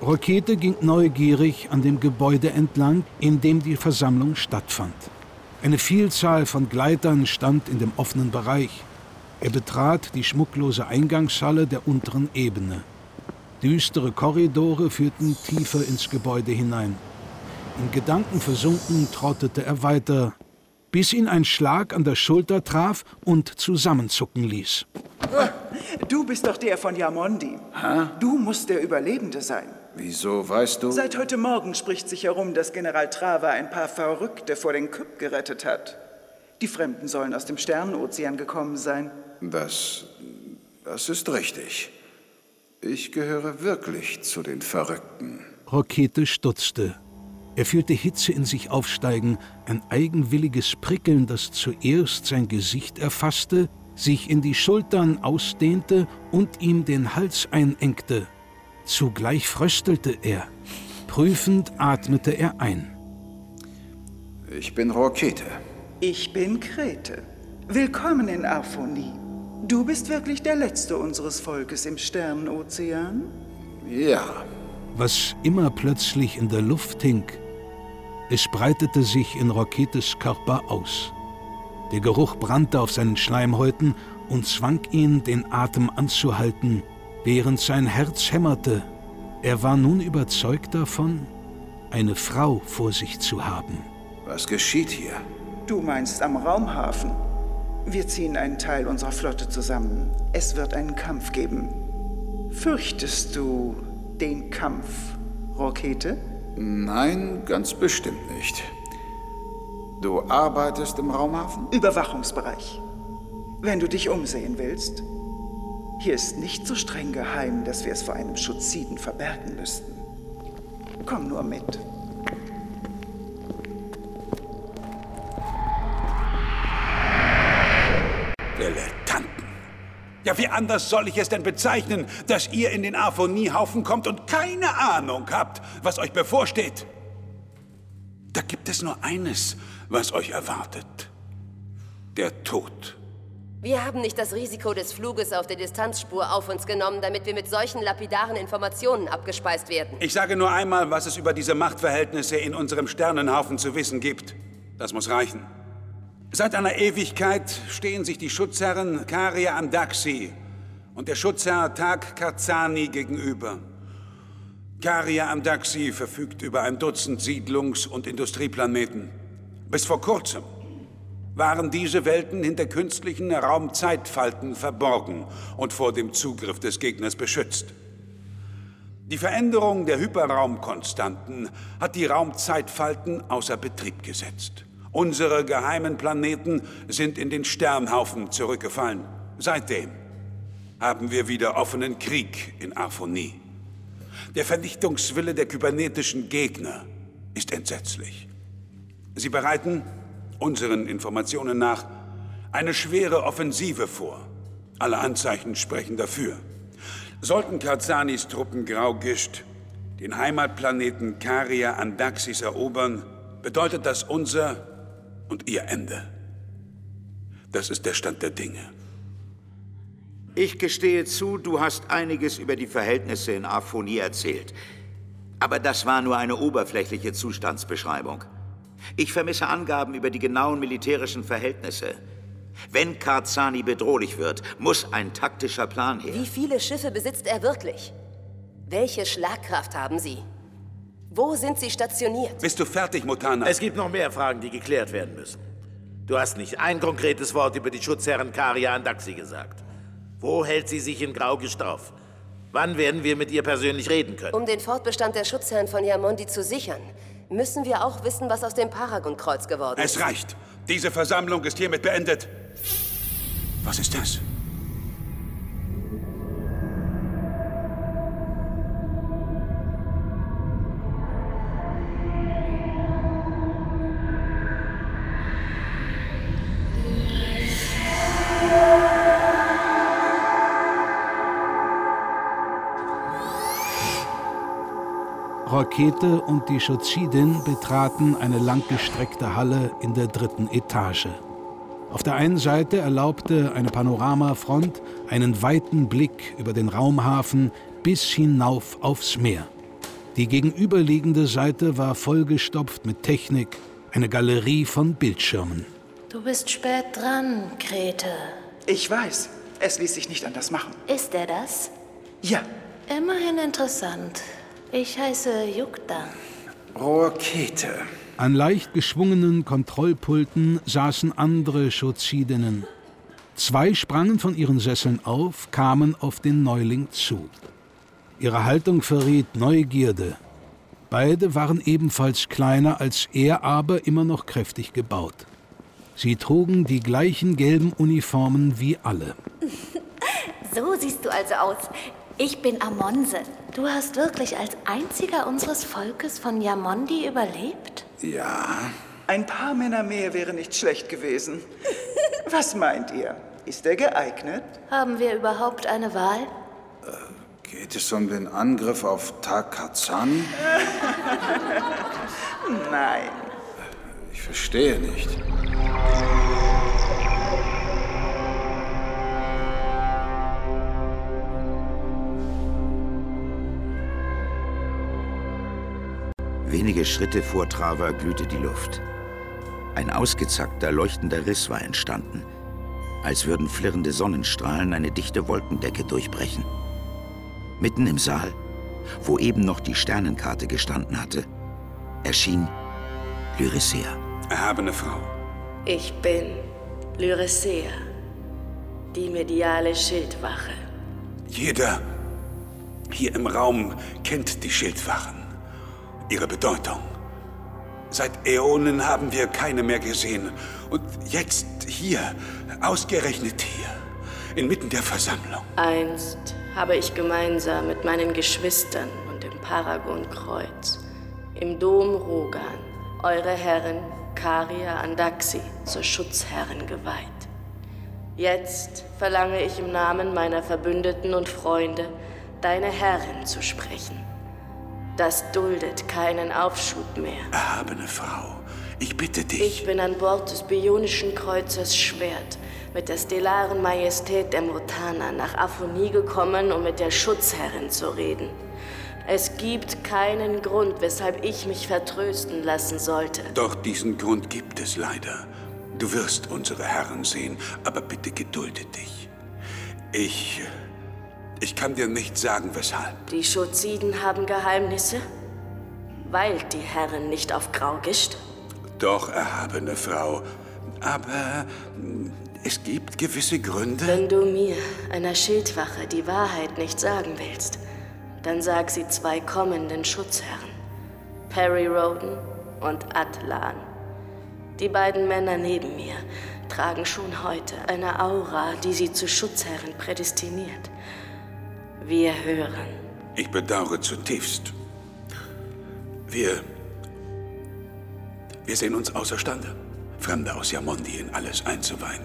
Rokete ging neugierig an dem Gebäude entlang, in dem die Versammlung stattfand. Eine Vielzahl von Gleitern stand in dem offenen Bereich. Er betrat die schmucklose Eingangshalle der unteren Ebene. Düstere Korridore führten tiefer ins Gebäude hinein. In Gedanken versunken trottete er weiter, bis ihn ein Schlag an der Schulter traf und zusammenzucken ließ. Du bist doch der von Yamondi. Du musst der Überlebende sein. Wieso, weißt du? Seit heute Morgen spricht sich herum, dass General Trava ein paar Verrückte vor den Küpp gerettet hat. Die Fremden sollen aus dem Sternenozean gekommen sein. Das. das ist richtig. Ich gehöre wirklich zu den Verrückten. Rokete stutzte. Er fühlte Hitze in sich aufsteigen, ein eigenwilliges Prickeln, das zuerst sein Gesicht erfasste, sich in die Schultern ausdehnte und ihm den Hals einengte. Zugleich fröstelte er. Prüfend atmete er ein. Ich bin Rokete. Ich bin Krete. Willkommen in Arphonie. Du bist wirklich der Letzte unseres Volkes im Sternenozean? Ja. Was immer plötzlich in der Luft hing, es breitete sich in Roketes Körper aus. Der Geruch brannte auf seinen Schleimhäuten und zwang ihn, den Atem anzuhalten, während sein Herz hämmerte. Er war nun überzeugt davon, eine Frau vor sich zu haben. Was geschieht hier? Du meinst am Raumhafen. Wir ziehen einen Teil unserer Flotte zusammen. Es wird einen Kampf geben. Fürchtest du den Kampf, Rokete? Nein, ganz bestimmt nicht. Du arbeitest im Raumhafen? Überwachungsbereich. Wenn du dich umsehen willst, hier ist nicht so streng geheim, dass wir es vor einem Schutziden verbergen müssten. Komm nur mit. Dilettanten. Ja, wie anders soll ich es denn bezeichnen, dass ihr in den Aphoniehaufen kommt und keine Ahnung habt, was euch bevorsteht? Da gibt es nur eines, was euch erwartet. Der Tod. Wir haben nicht das Risiko des Fluges auf der Distanzspur auf uns genommen, damit wir mit solchen lapidaren Informationen abgespeist werden. Ich sage nur einmal, was es über diese Machtverhältnisse in unserem Sternenhaufen zu wissen gibt. Das muss reichen. Seit einer Ewigkeit stehen sich die Schutzherren Karia Andaxi und der Schutzherr Tag Karzani gegenüber. Karia Amdaxi verfügt über ein Dutzend Siedlungs- und Industrieplaneten. Bis vor kurzem waren diese Welten hinter künstlichen Raumzeitfalten verborgen und vor dem Zugriff des Gegners beschützt. Die Veränderung der Hyperraumkonstanten hat die Raumzeitfalten außer Betrieb gesetzt. Unsere geheimen Planeten sind in den Sternhaufen zurückgefallen. Seitdem haben wir wieder offenen Krieg in Arphonie. Der Vernichtungswille der kybernetischen Gegner ist entsetzlich. Sie bereiten, unseren Informationen nach, eine schwere Offensive vor. Alle Anzeichen sprechen dafür. Sollten Karzanis Truppen Graugischt den Heimatplaneten Karia Andaxis erobern, bedeutet das unser und ihr Ende. Das ist der Stand der Dinge. Ich gestehe zu, du hast einiges über die Verhältnisse in Aphonie erzählt. Aber das war nur eine oberflächliche Zustandsbeschreibung. Ich vermisse Angaben über die genauen militärischen Verhältnisse. Wenn Karzani bedrohlich wird, muss ein taktischer Plan her. Wie viele Schiffe besitzt er wirklich? Welche Schlagkraft haben sie? Wo sind sie stationiert? Bist du fertig, Mutana? Es gibt noch mehr Fragen, die geklärt werden müssen. Du hast nicht ein konkretes Wort über die Schutzherren Karia Andaxi gesagt. Wo hält sie sich in Graugischt auf? Wann werden wir mit ihr persönlich reden können? Um den Fortbestand der Schutzherren von Yamondi zu sichern, müssen wir auch wissen, was aus dem Paragon-Kreuz geworden ist. Es reicht. Diese Versammlung ist hiermit beendet. Was ist das? Rakete und die Schozidin betraten eine langgestreckte Halle in der dritten Etage. Auf der einen Seite erlaubte eine Panoramafront einen weiten Blick über den Raumhafen bis hinauf aufs Meer. Die gegenüberliegende Seite war vollgestopft mit Technik, eine Galerie von Bildschirmen. Du bist spät dran, Grete. Ich weiß. Es ließ sich nicht anders machen. Ist er das? Ja. Immerhin interessant. Ich heiße Jukta. Rokete. An leicht geschwungenen Kontrollpulten saßen andere Schozidinnen. Zwei sprangen von ihren Sesseln auf, kamen auf den Neuling zu. Ihre Haltung verriet Neugierde. Beide waren ebenfalls kleiner als er, aber immer noch kräftig gebaut. Sie trugen die gleichen gelben Uniformen wie alle. So siehst du also aus. Ich bin Amonse. Du hast wirklich als einziger unseres Volkes von Yamondi überlebt? Ja. Ein paar Männer mehr wäre nicht schlecht gewesen. Was meint ihr? Ist er geeignet? Haben wir überhaupt eine Wahl? Geht es um den Angriff auf Takazani? Nein. Ich verstehe nicht. Wenige Schritte vor Trava glühte die Luft. Ein ausgezackter, leuchtender Riss war entstanden, als würden flirrende Sonnenstrahlen eine dichte Wolkendecke durchbrechen. Mitten im Saal, wo eben noch die Sternenkarte gestanden hatte, erschien Lyrissea. Erhabene Frau. Ich bin Lyrissea, die mediale Schildwache. Jeder hier im Raum kennt die Schildwachen, ihre Bedeutung. Seit Äonen haben wir keine mehr gesehen. Und jetzt hier, ausgerechnet hier, inmitten der Versammlung. Einst habe ich gemeinsam mit meinen Geschwistern und dem Paragon-Kreuz im Dom Rogan eure Herren Karia Andaxi zur Schutzherrin geweiht. Jetzt verlange ich im Namen meiner Verbündeten und Freunde, deine Herrin zu sprechen. Das duldet keinen Aufschub mehr. Erhabene Frau, ich bitte dich. Ich bin an Bord des bionischen Kreuzers Schwert mit der stellaren Majestät der Mutana nach Aphonie gekommen, um mit der Schutzherrin zu reden. Es gibt keinen Grund, weshalb ich mich vertrösten lassen sollte. Doch diesen Grund gibt es leider. Du wirst unsere Herren sehen, aber bitte gedulde dich. Ich. Ich kann dir nicht sagen, weshalb. Die Schoziden haben Geheimnisse? Weilt die Herren nicht auf Graugischt? Doch, erhabene Frau. Aber hm, es gibt gewisse Gründe. Wenn du mir, einer Schildwache, die Wahrheit nicht sagen willst, dann sag sie zwei kommenden Schutzherren. Perry Roden und Atlan. Die beiden Männer neben mir tragen schon heute eine Aura, die sie zu Schutzherren prädestiniert. Wir hören. Ich bedauere zutiefst. Wir. Wir sehen uns außerstande, Fremde aus Yamondi in alles einzuweihen.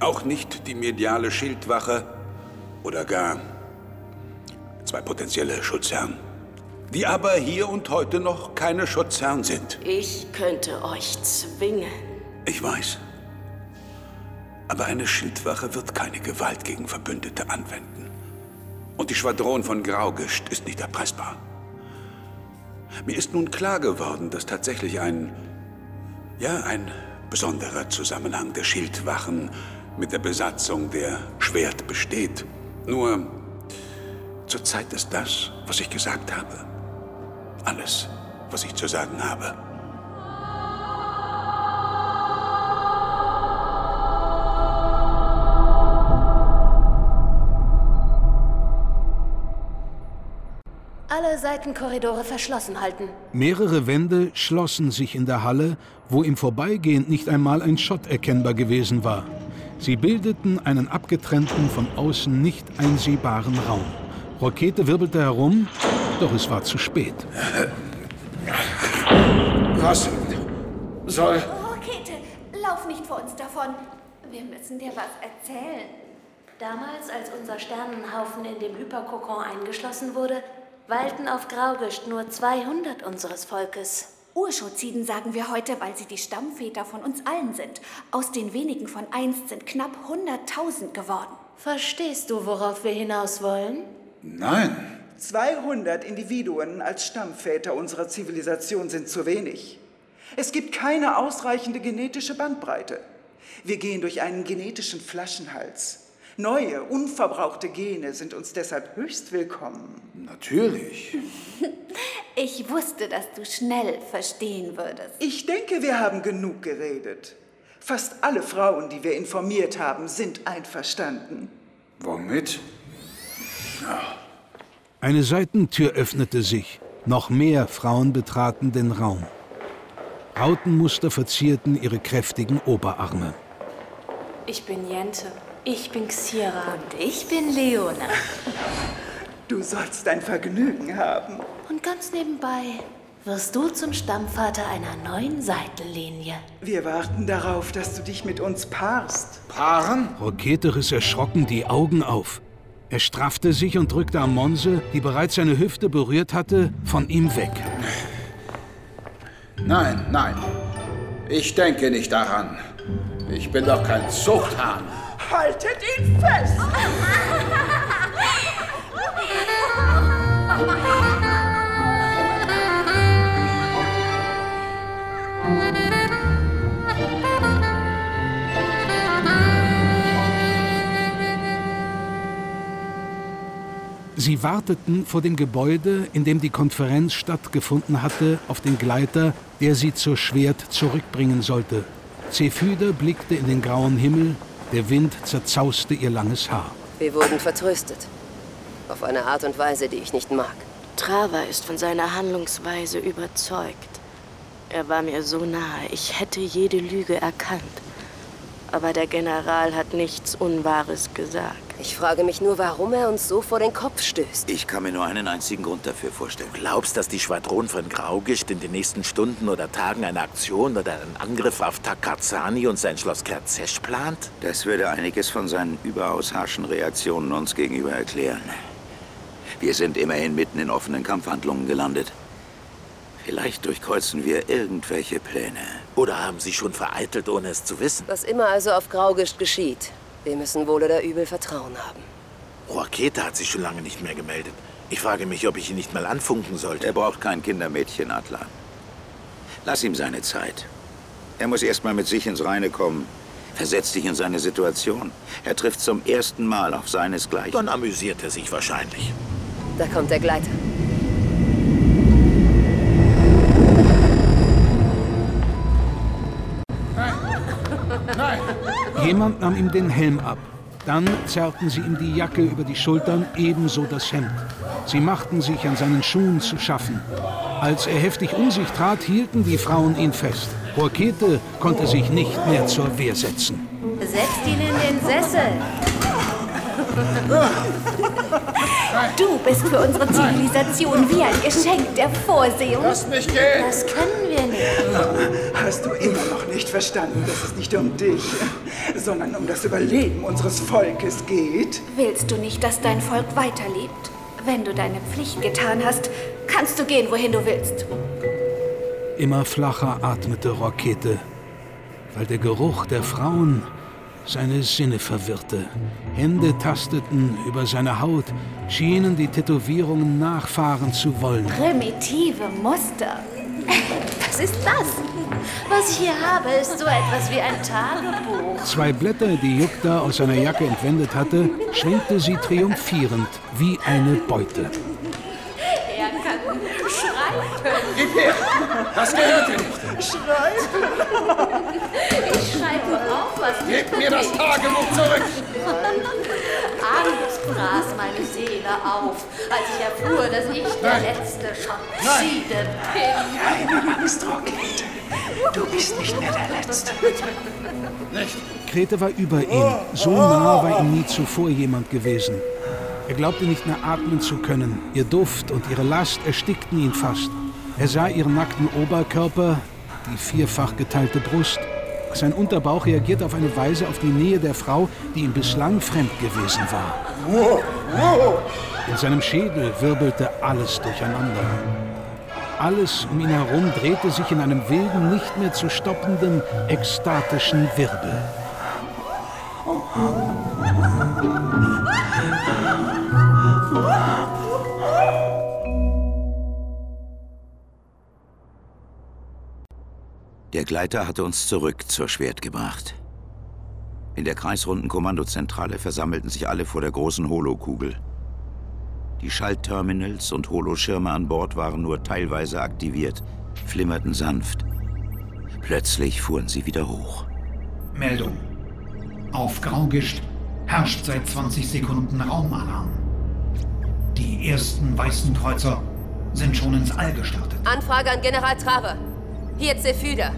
Auch nicht die mediale Schildwache oder gar zwei potenzielle Schutzherren, die aber hier und heute noch keine Schutzherren sind. Ich könnte euch zwingen. Ich weiß. Aber eine Schildwache wird keine Gewalt gegen Verbündete anwenden. Und die Schwadron von Graugischt ist nicht erpressbar. Mir ist nun klar geworden, dass tatsächlich ein, ja, ein besonderer Zusammenhang der Schildwachen mit der Besatzung der Schwert besteht. Nur, zurzeit ist das, was ich gesagt habe, alles, was ich zu sagen habe. Seitenkorridore verschlossen halten. Mehrere Wände schlossen sich in der Halle, wo im Vorbeigehen nicht einmal ein Schott erkennbar gewesen war. Sie bildeten einen abgetrennten, von außen nicht einsehbaren Raum. Rokete wirbelte herum, doch es war zu spät. Was soll... Rokete, lauf nicht vor uns davon. Wir müssen dir was erzählen. Damals, als unser Sternenhaufen in dem Hyperkokon eingeschlossen wurde, weilten auf Graugischt nur 200 unseres Volkes. Urschoziden sagen wir heute, weil sie die Stammväter von uns allen sind. Aus den wenigen von einst sind knapp 100.000 geworden. Verstehst du, worauf wir hinaus wollen? Nein. 200 Individuen als Stammväter unserer Zivilisation sind zu wenig. Es gibt keine ausreichende genetische Bandbreite. Wir gehen durch einen genetischen Flaschenhals. Neue, unverbrauchte Gene sind uns deshalb höchst willkommen. Natürlich. Ich wusste, dass du schnell verstehen würdest. Ich denke, wir haben genug geredet. Fast alle Frauen, die wir informiert haben, sind einverstanden. Womit? Eine Seitentür öffnete sich. Noch mehr Frauen betraten den Raum. Rautenmuster verzierten ihre kräftigen Oberarme. Ich bin Jente. Ich bin Xira. Und ich bin Leona. Du sollst dein Vergnügen haben. Und ganz nebenbei wirst du zum Stammvater einer neuen Seitenlinie. Wir warten darauf, dass du dich mit uns paarst. Paaren? Rokete riss erschrocken die Augen auf. Er straffte sich und drückte Amonse, die bereits seine Hüfte berührt hatte, von ihm weg. Nein, nein. Ich denke nicht daran. Ich bin doch kein Zuchthahn. Haltet ihn fest! Sie warteten vor dem Gebäude, in dem die Konferenz stattgefunden hatte, auf den Gleiter, der sie zur Schwert zurückbringen sollte. Zephyde blickte in den grauen Himmel, der Wind zerzauste ihr langes Haar. Wir wurden vertröstet. Auf eine Art und Weise, die ich nicht mag. Trava ist von seiner Handlungsweise überzeugt. Er war mir so nahe, ich hätte jede Lüge erkannt. Aber der General hat nichts Unwahres gesagt. Ich frage mich nur, warum er uns so vor den Kopf stößt. Ich kann mir nur einen einzigen Grund dafür vorstellen. Du glaubst, dass die Schwadron von Graugischt in den nächsten Stunden oder Tagen eine Aktion oder einen Angriff auf Takazani und sein Schloss Kerzesch plant? Das würde einiges von seinen überaus harschen Reaktionen uns gegenüber erklären. Wir sind immerhin mitten in offenen Kampfhandlungen gelandet. Vielleicht durchkreuzen wir irgendwelche Pläne. Oder haben sie schon vereitelt, ohne es zu wissen? Was immer also auf Graugischt geschieht, wir müssen wohl oder übel Vertrauen haben. Roakete hat sich schon lange nicht mehr gemeldet. Ich frage mich, ob ich ihn nicht mal anfunken sollte. Er braucht kein Kindermädchen, Atlan. Lass ihm seine Zeit. Er muss erst mal mit sich ins Reine kommen. Versetz dich in seine Situation. Er trifft zum ersten Mal auf seinesgleichen. Dann amüsiert er sich wahrscheinlich. Da kommt der Gleiter. Nein! Jemand nahm ihm den Helm ab. Dann zerrten sie ihm die Jacke über die Schultern, ebenso das Hemd. Sie machten sich an seinen Schuhen zu schaffen. Als er heftig um sich trat, hielten die Frauen ihn fest. Horkete konnte sich nicht mehr zur Wehr setzen. Setzt ihn in den Sessel. Du bist für unsere Zivilisation wie ein Geschenk der Vorsehung. Lass mich gehen! Das können wir nicht. Hast du immer noch nicht verstanden, dass es nicht um dich, sondern um das Überleben unseres Volkes geht? Willst du nicht, dass dein Volk weiterlebt? Wenn du deine Pflicht getan hast, kannst du gehen, wohin du willst. Immer flacher atmete Rokete, weil der Geruch der Frauen seine Sinne verwirrte. Hände tasteten über seine Haut, schienen die Tätowierungen nachfahren zu wollen. Primitive Muster. Was ist das? Was ich hier habe, ist so etwas wie ein Tagebuch. Zwei Blätter, die Jukta aus seiner Jacke entwendet hatte, schwenkte sie triumphierend wie eine Beute. Her! Das geht bitte nicht! Schreiben? Ich schreibe auch was. Gib mir das Tagebuch zurück! Angst fraß meine Seele auf, als ich erfuhr, dass ich der Nein. letzte Schocide bin. Keine Angst, Rokete. Du bist nicht mehr der Letzte. Nicht? Krete war über ihm. So nah war ihm nie zuvor jemand gewesen. Er glaubte nicht mehr atmen zu können. Ihr Duft und ihre Last erstickten ihn fast. Er sah ihren nackten Oberkörper, die vierfach geteilte Brust. Sein Unterbauch reagiert auf eine Weise auf die Nähe der Frau, die ihm bislang fremd gewesen war. In seinem Schädel wirbelte alles durcheinander. Alles um ihn herum drehte sich in einem wilden, nicht mehr zu stoppenden, ekstatischen Wirbel. Der Gleiter hatte uns zurück zur Schwert gebracht. In der kreisrunden Kommandozentrale versammelten sich alle vor der großen Holokugel. Die Schaltterminals und Holoschirme an Bord waren nur teilweise aktiviert, flimmerten sanft. Plötzlich fuhren sie wieder hoch. Meldung. Auf Graugischt herrscht seit 20 Sekunden Raumalarm. Die ersten weißen Kreuzer sind schon ins All gestartet. Anfrage an General Traver. Hier Zephyda.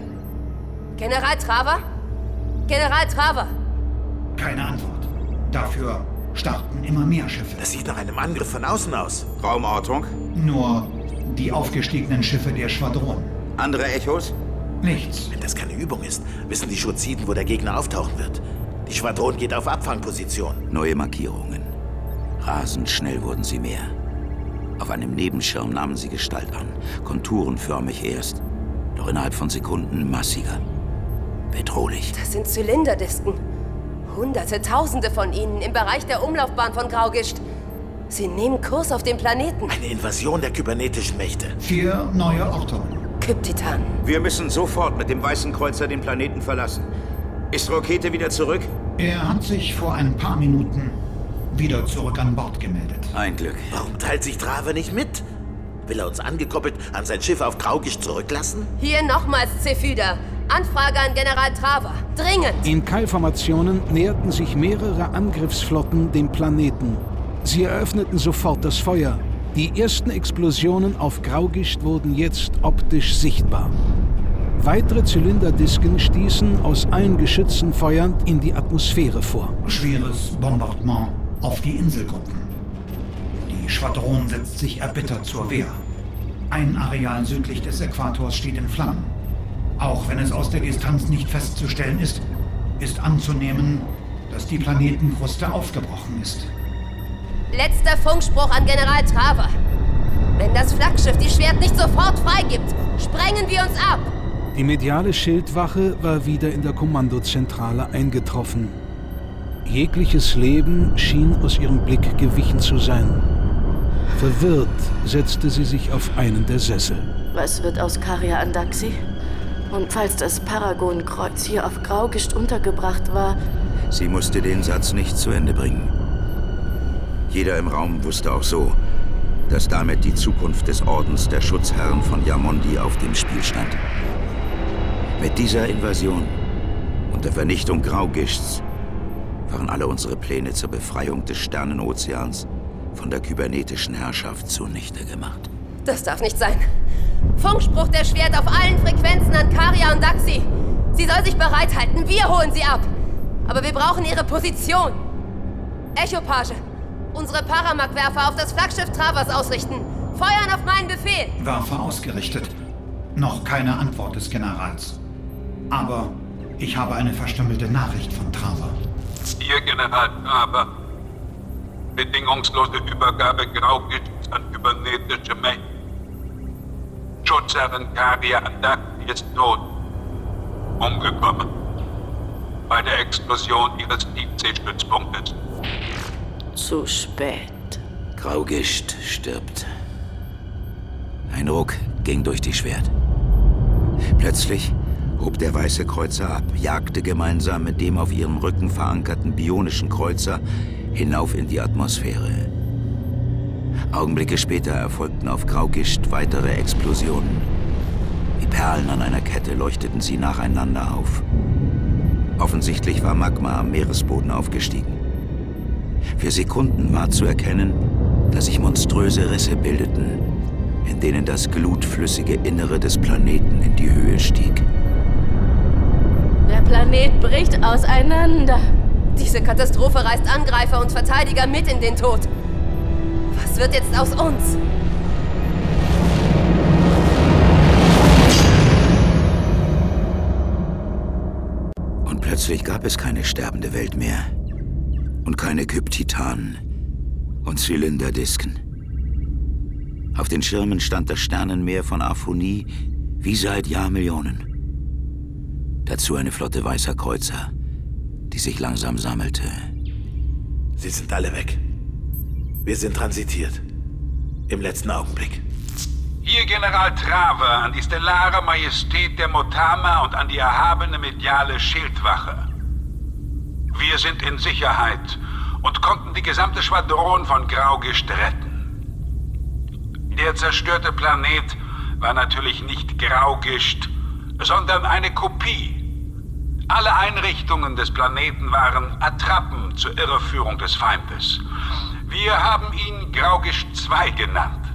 General Traver? General Traver! Keine Antwort. Dafür starten immer mehr Schiffe. Das sieht nach einem Angriff von außen aus. Raumortung? Nur die aufgestiegenen Schiffe der Schwadron. Andere Echos? Nichts. Wenn das keine Übung ist, wissen die Schutziden, wo der Gegner auftauchen wird. Die Schwadron geht auf Abfangposition. Neue Markierungen. Rasend schnell wurden sie mehr. Auf einem Nebenschirm nahmen sie Gestalt an, konturenförmig erst, doch innerhalb von Sekunden massiger. Bedrohlich. Das sind Zylinderdisken. Hunderte, Tausende von ihnen im Bereich der Umlaufbahn von Graugischt. Sie nehmen Kurs auf den Planeten. Eine Invasion der kybernetischen Mächte. Vier neue Ortungen. Kyptitan. Wir müssen sofort mit dem Weißen Kreuzer den Planeten verlassen. Ist Rokete wieder zurück? Er hat sich vor ein paar Minuten wieder zurück an Bord gemeldet. Ein Glück. Warum teilt sich Traver nicht mit? Will er uns angekoppelt an sein Schiff auf Graugisch zurücklassen? Hier nochmals Zephyda. Anfrage an General Traver. Dringend! In Keilformationen näherten sich mehrere Angriffsflotten dem Planeten. Sie eröffneten sofort das Feuer. Die ersten Explosionen auf Graugischt wurden jetzt optisch sichtbar. Weitere Zylinderdisken stießen aus allen Geschützen feuernd in die Atmosphäre vor. Schweres Bombardement auf die Inselgruppen. Die Schwadron setzt sich erbittert zur Wehr. Ein Areal südlich des Äquators steht in Flammen. Auch wenn es aus der Distanz nicht festzustellen ist, ist anzunehmen, dass die Planetenkruste aufgebrochen ist. Letzter Funkspruch an General Traver. Wenn das Flaggschiff die Schwert nicht sofort freigibt, sprengen wir uns ab. Die mediale Schildwache war wieder in der Kommandozentrale eingetroffen. Jegliches Leben schien aus ihrem Blick gewichen zu sein. Verwirrt setzte sie sich auf einen der Sessel. Was wird aus Karia Andaxi? Und falls das Paragon-Kreuz hier auf Graugischt untergebracht war, Sie musste den Satz nicht zu Ende bringen. Jeder im Raum wusste auch so, dass damit die Zukunft des Ordens der Schutzherren von Yamondi auf dem Spiel stand. Mit dieser Invasion und der Vernichtung Graugischts waren alle unsere Pläne zur Befreiung des Sternenozeans von der kybernetischen Herrschaft zunichte gemacht. Das darf nicht sein. Funkspruch der Schwert auf allen Frequenzen an Karia und Daxi. Sie soll sich bereithalten. Wir holen sie ab. Aber wir brauchen ihre Position. Echopage, unsere Paramag-Werfer auf das Flaggschiff Travers ausrichten. Feuern auf meinen Befehl. Werfer ausgerichtet. Noch keine Antwort des Generals. Aber ich habe eine verstümmelte Nachricht von Traver. Ihr General Traver. Bedingungslose Übergabe Graugichts an kybernetische Mächte. Schutzherrin Karia Andaki ist tot. Umgekommen. Bei der Explosion ihres Tiefseestützpunktes. Zu spät. Graugischt stirbt. Ein Ruck ging durch die Schwert. Plötzlich hob der weiße Kreuzer ab, jagte gemeinsam mit dem auf ihrem Rücken verankerten bionischen Kreuzer hinauf in die Atmosphäre. Augenblicke später erfolgten auf Graugischt weitere Explosionen. Wie Perlen an einer Kette leuchteten sie nacheinander auf. Offensichtlich war Magma am Meeresboden aufgestiegen. Für Sekunden war zu erkennen, dass sich monströse Risse bildeten, in denen das glutflüssige Innere des Planeten in die Höhe stieg. Der Planet bricht auseinander. Diese Katastrophe reißt Angreifer und Verteidiger mit in den Tod. Was wird jetzt aus uns? Und plötzlich gab es keine sterbende Welt mehr. Und keine Kyptitanen und Zylinderdisken. Auf den Schirmen stand das Sternenmeer von Aphonie wie seit Jahrmillionen. Dazu eine Flotte weißer Kreuzer, die sich langsam sammelte. Sie sind alle weg. Wir sind transitiert. Im letzten Augenblick. Hier General Traver an die stellare Majestät der Motama und an die erhabene mediale Schildwache. Wir sind in Sicherheit und konnten die gesamte Schwadron von Graugischt retten. Der zerstörte Planet war natürlich nicht Graugischt, sondern eine Kopie. Alle Einrichtungen des Planeten waren Attrappen zur Irreführung des Feindes. Wir haben ihn Graugischt 2 genannt.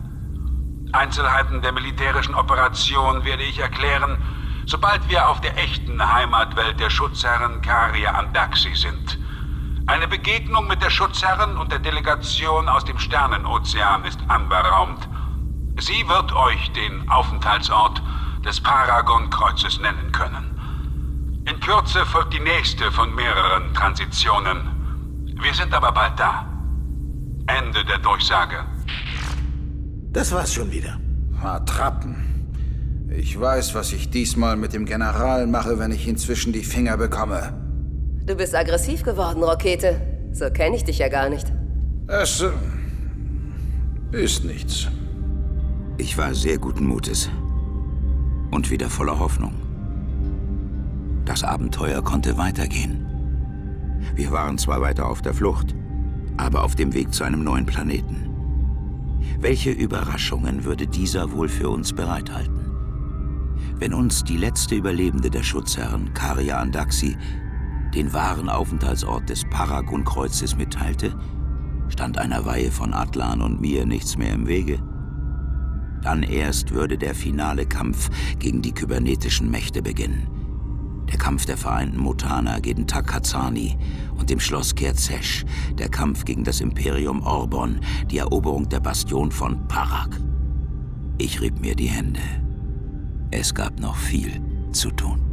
Einzelheiten der militärischen Operation werde ich erklären, sobald wir auf der echten Heimatwelt der Schutzherren Karia Andaxi sind. Eine Begegnung mit der Schutzherren und der Delegation aus dem Sternenozean ist anberaumt. Sie wird euch den Aufenthaltsort des Paragon-Kreuzes nennen können. In Kürze folgt die nächste von mehreren Transitionen. Wir sind aber bald da. Ende der Durchsage. Das war's schon wieder. Attrappen. Ich weiß, was ich diesmal mit dem General mache, wenn ich ihn zwischen die Finger bekomme. Du bist aggressiv geworden, Rakete. So kenne ich dich ja gar nicht. Es äh, ist nichts. Ich war sehr guten Mutes und wieder voller Hoffnung. Das Abenteuer konnte weitergehen. Wir waren zwar weiter auf der Flucht, aber auf dem Weg zu einem neuen Planeten. Welche Überraschungen würde dieser wohl für uns bereithalten? Wenn uns die letzte Überlebende der Schutzherren, Karia Andaxi, den wahren Aufenthaltsort des Paragon-Kreuzes mitteilte, stand einer Weihe von Atlan und mir nichts mehr im Wege. Dann erst würde der finale Kampf gegen die kybernetischen Mächte beginnen. Der Kampf der vereinten Mutana gegen Takazani und dem Schloss Kerzesch, der Kampf gegen das Imperium Orbon, die Eroberung der Bastion von Parak. Ich rieb mir die Hände. Es gab noch viel zu tun.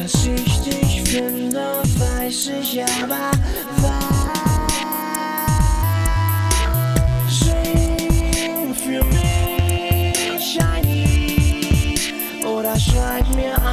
Dass ich dich finde, weiß ich aber was. Sing für mich ein Lied oder schreib mir ein.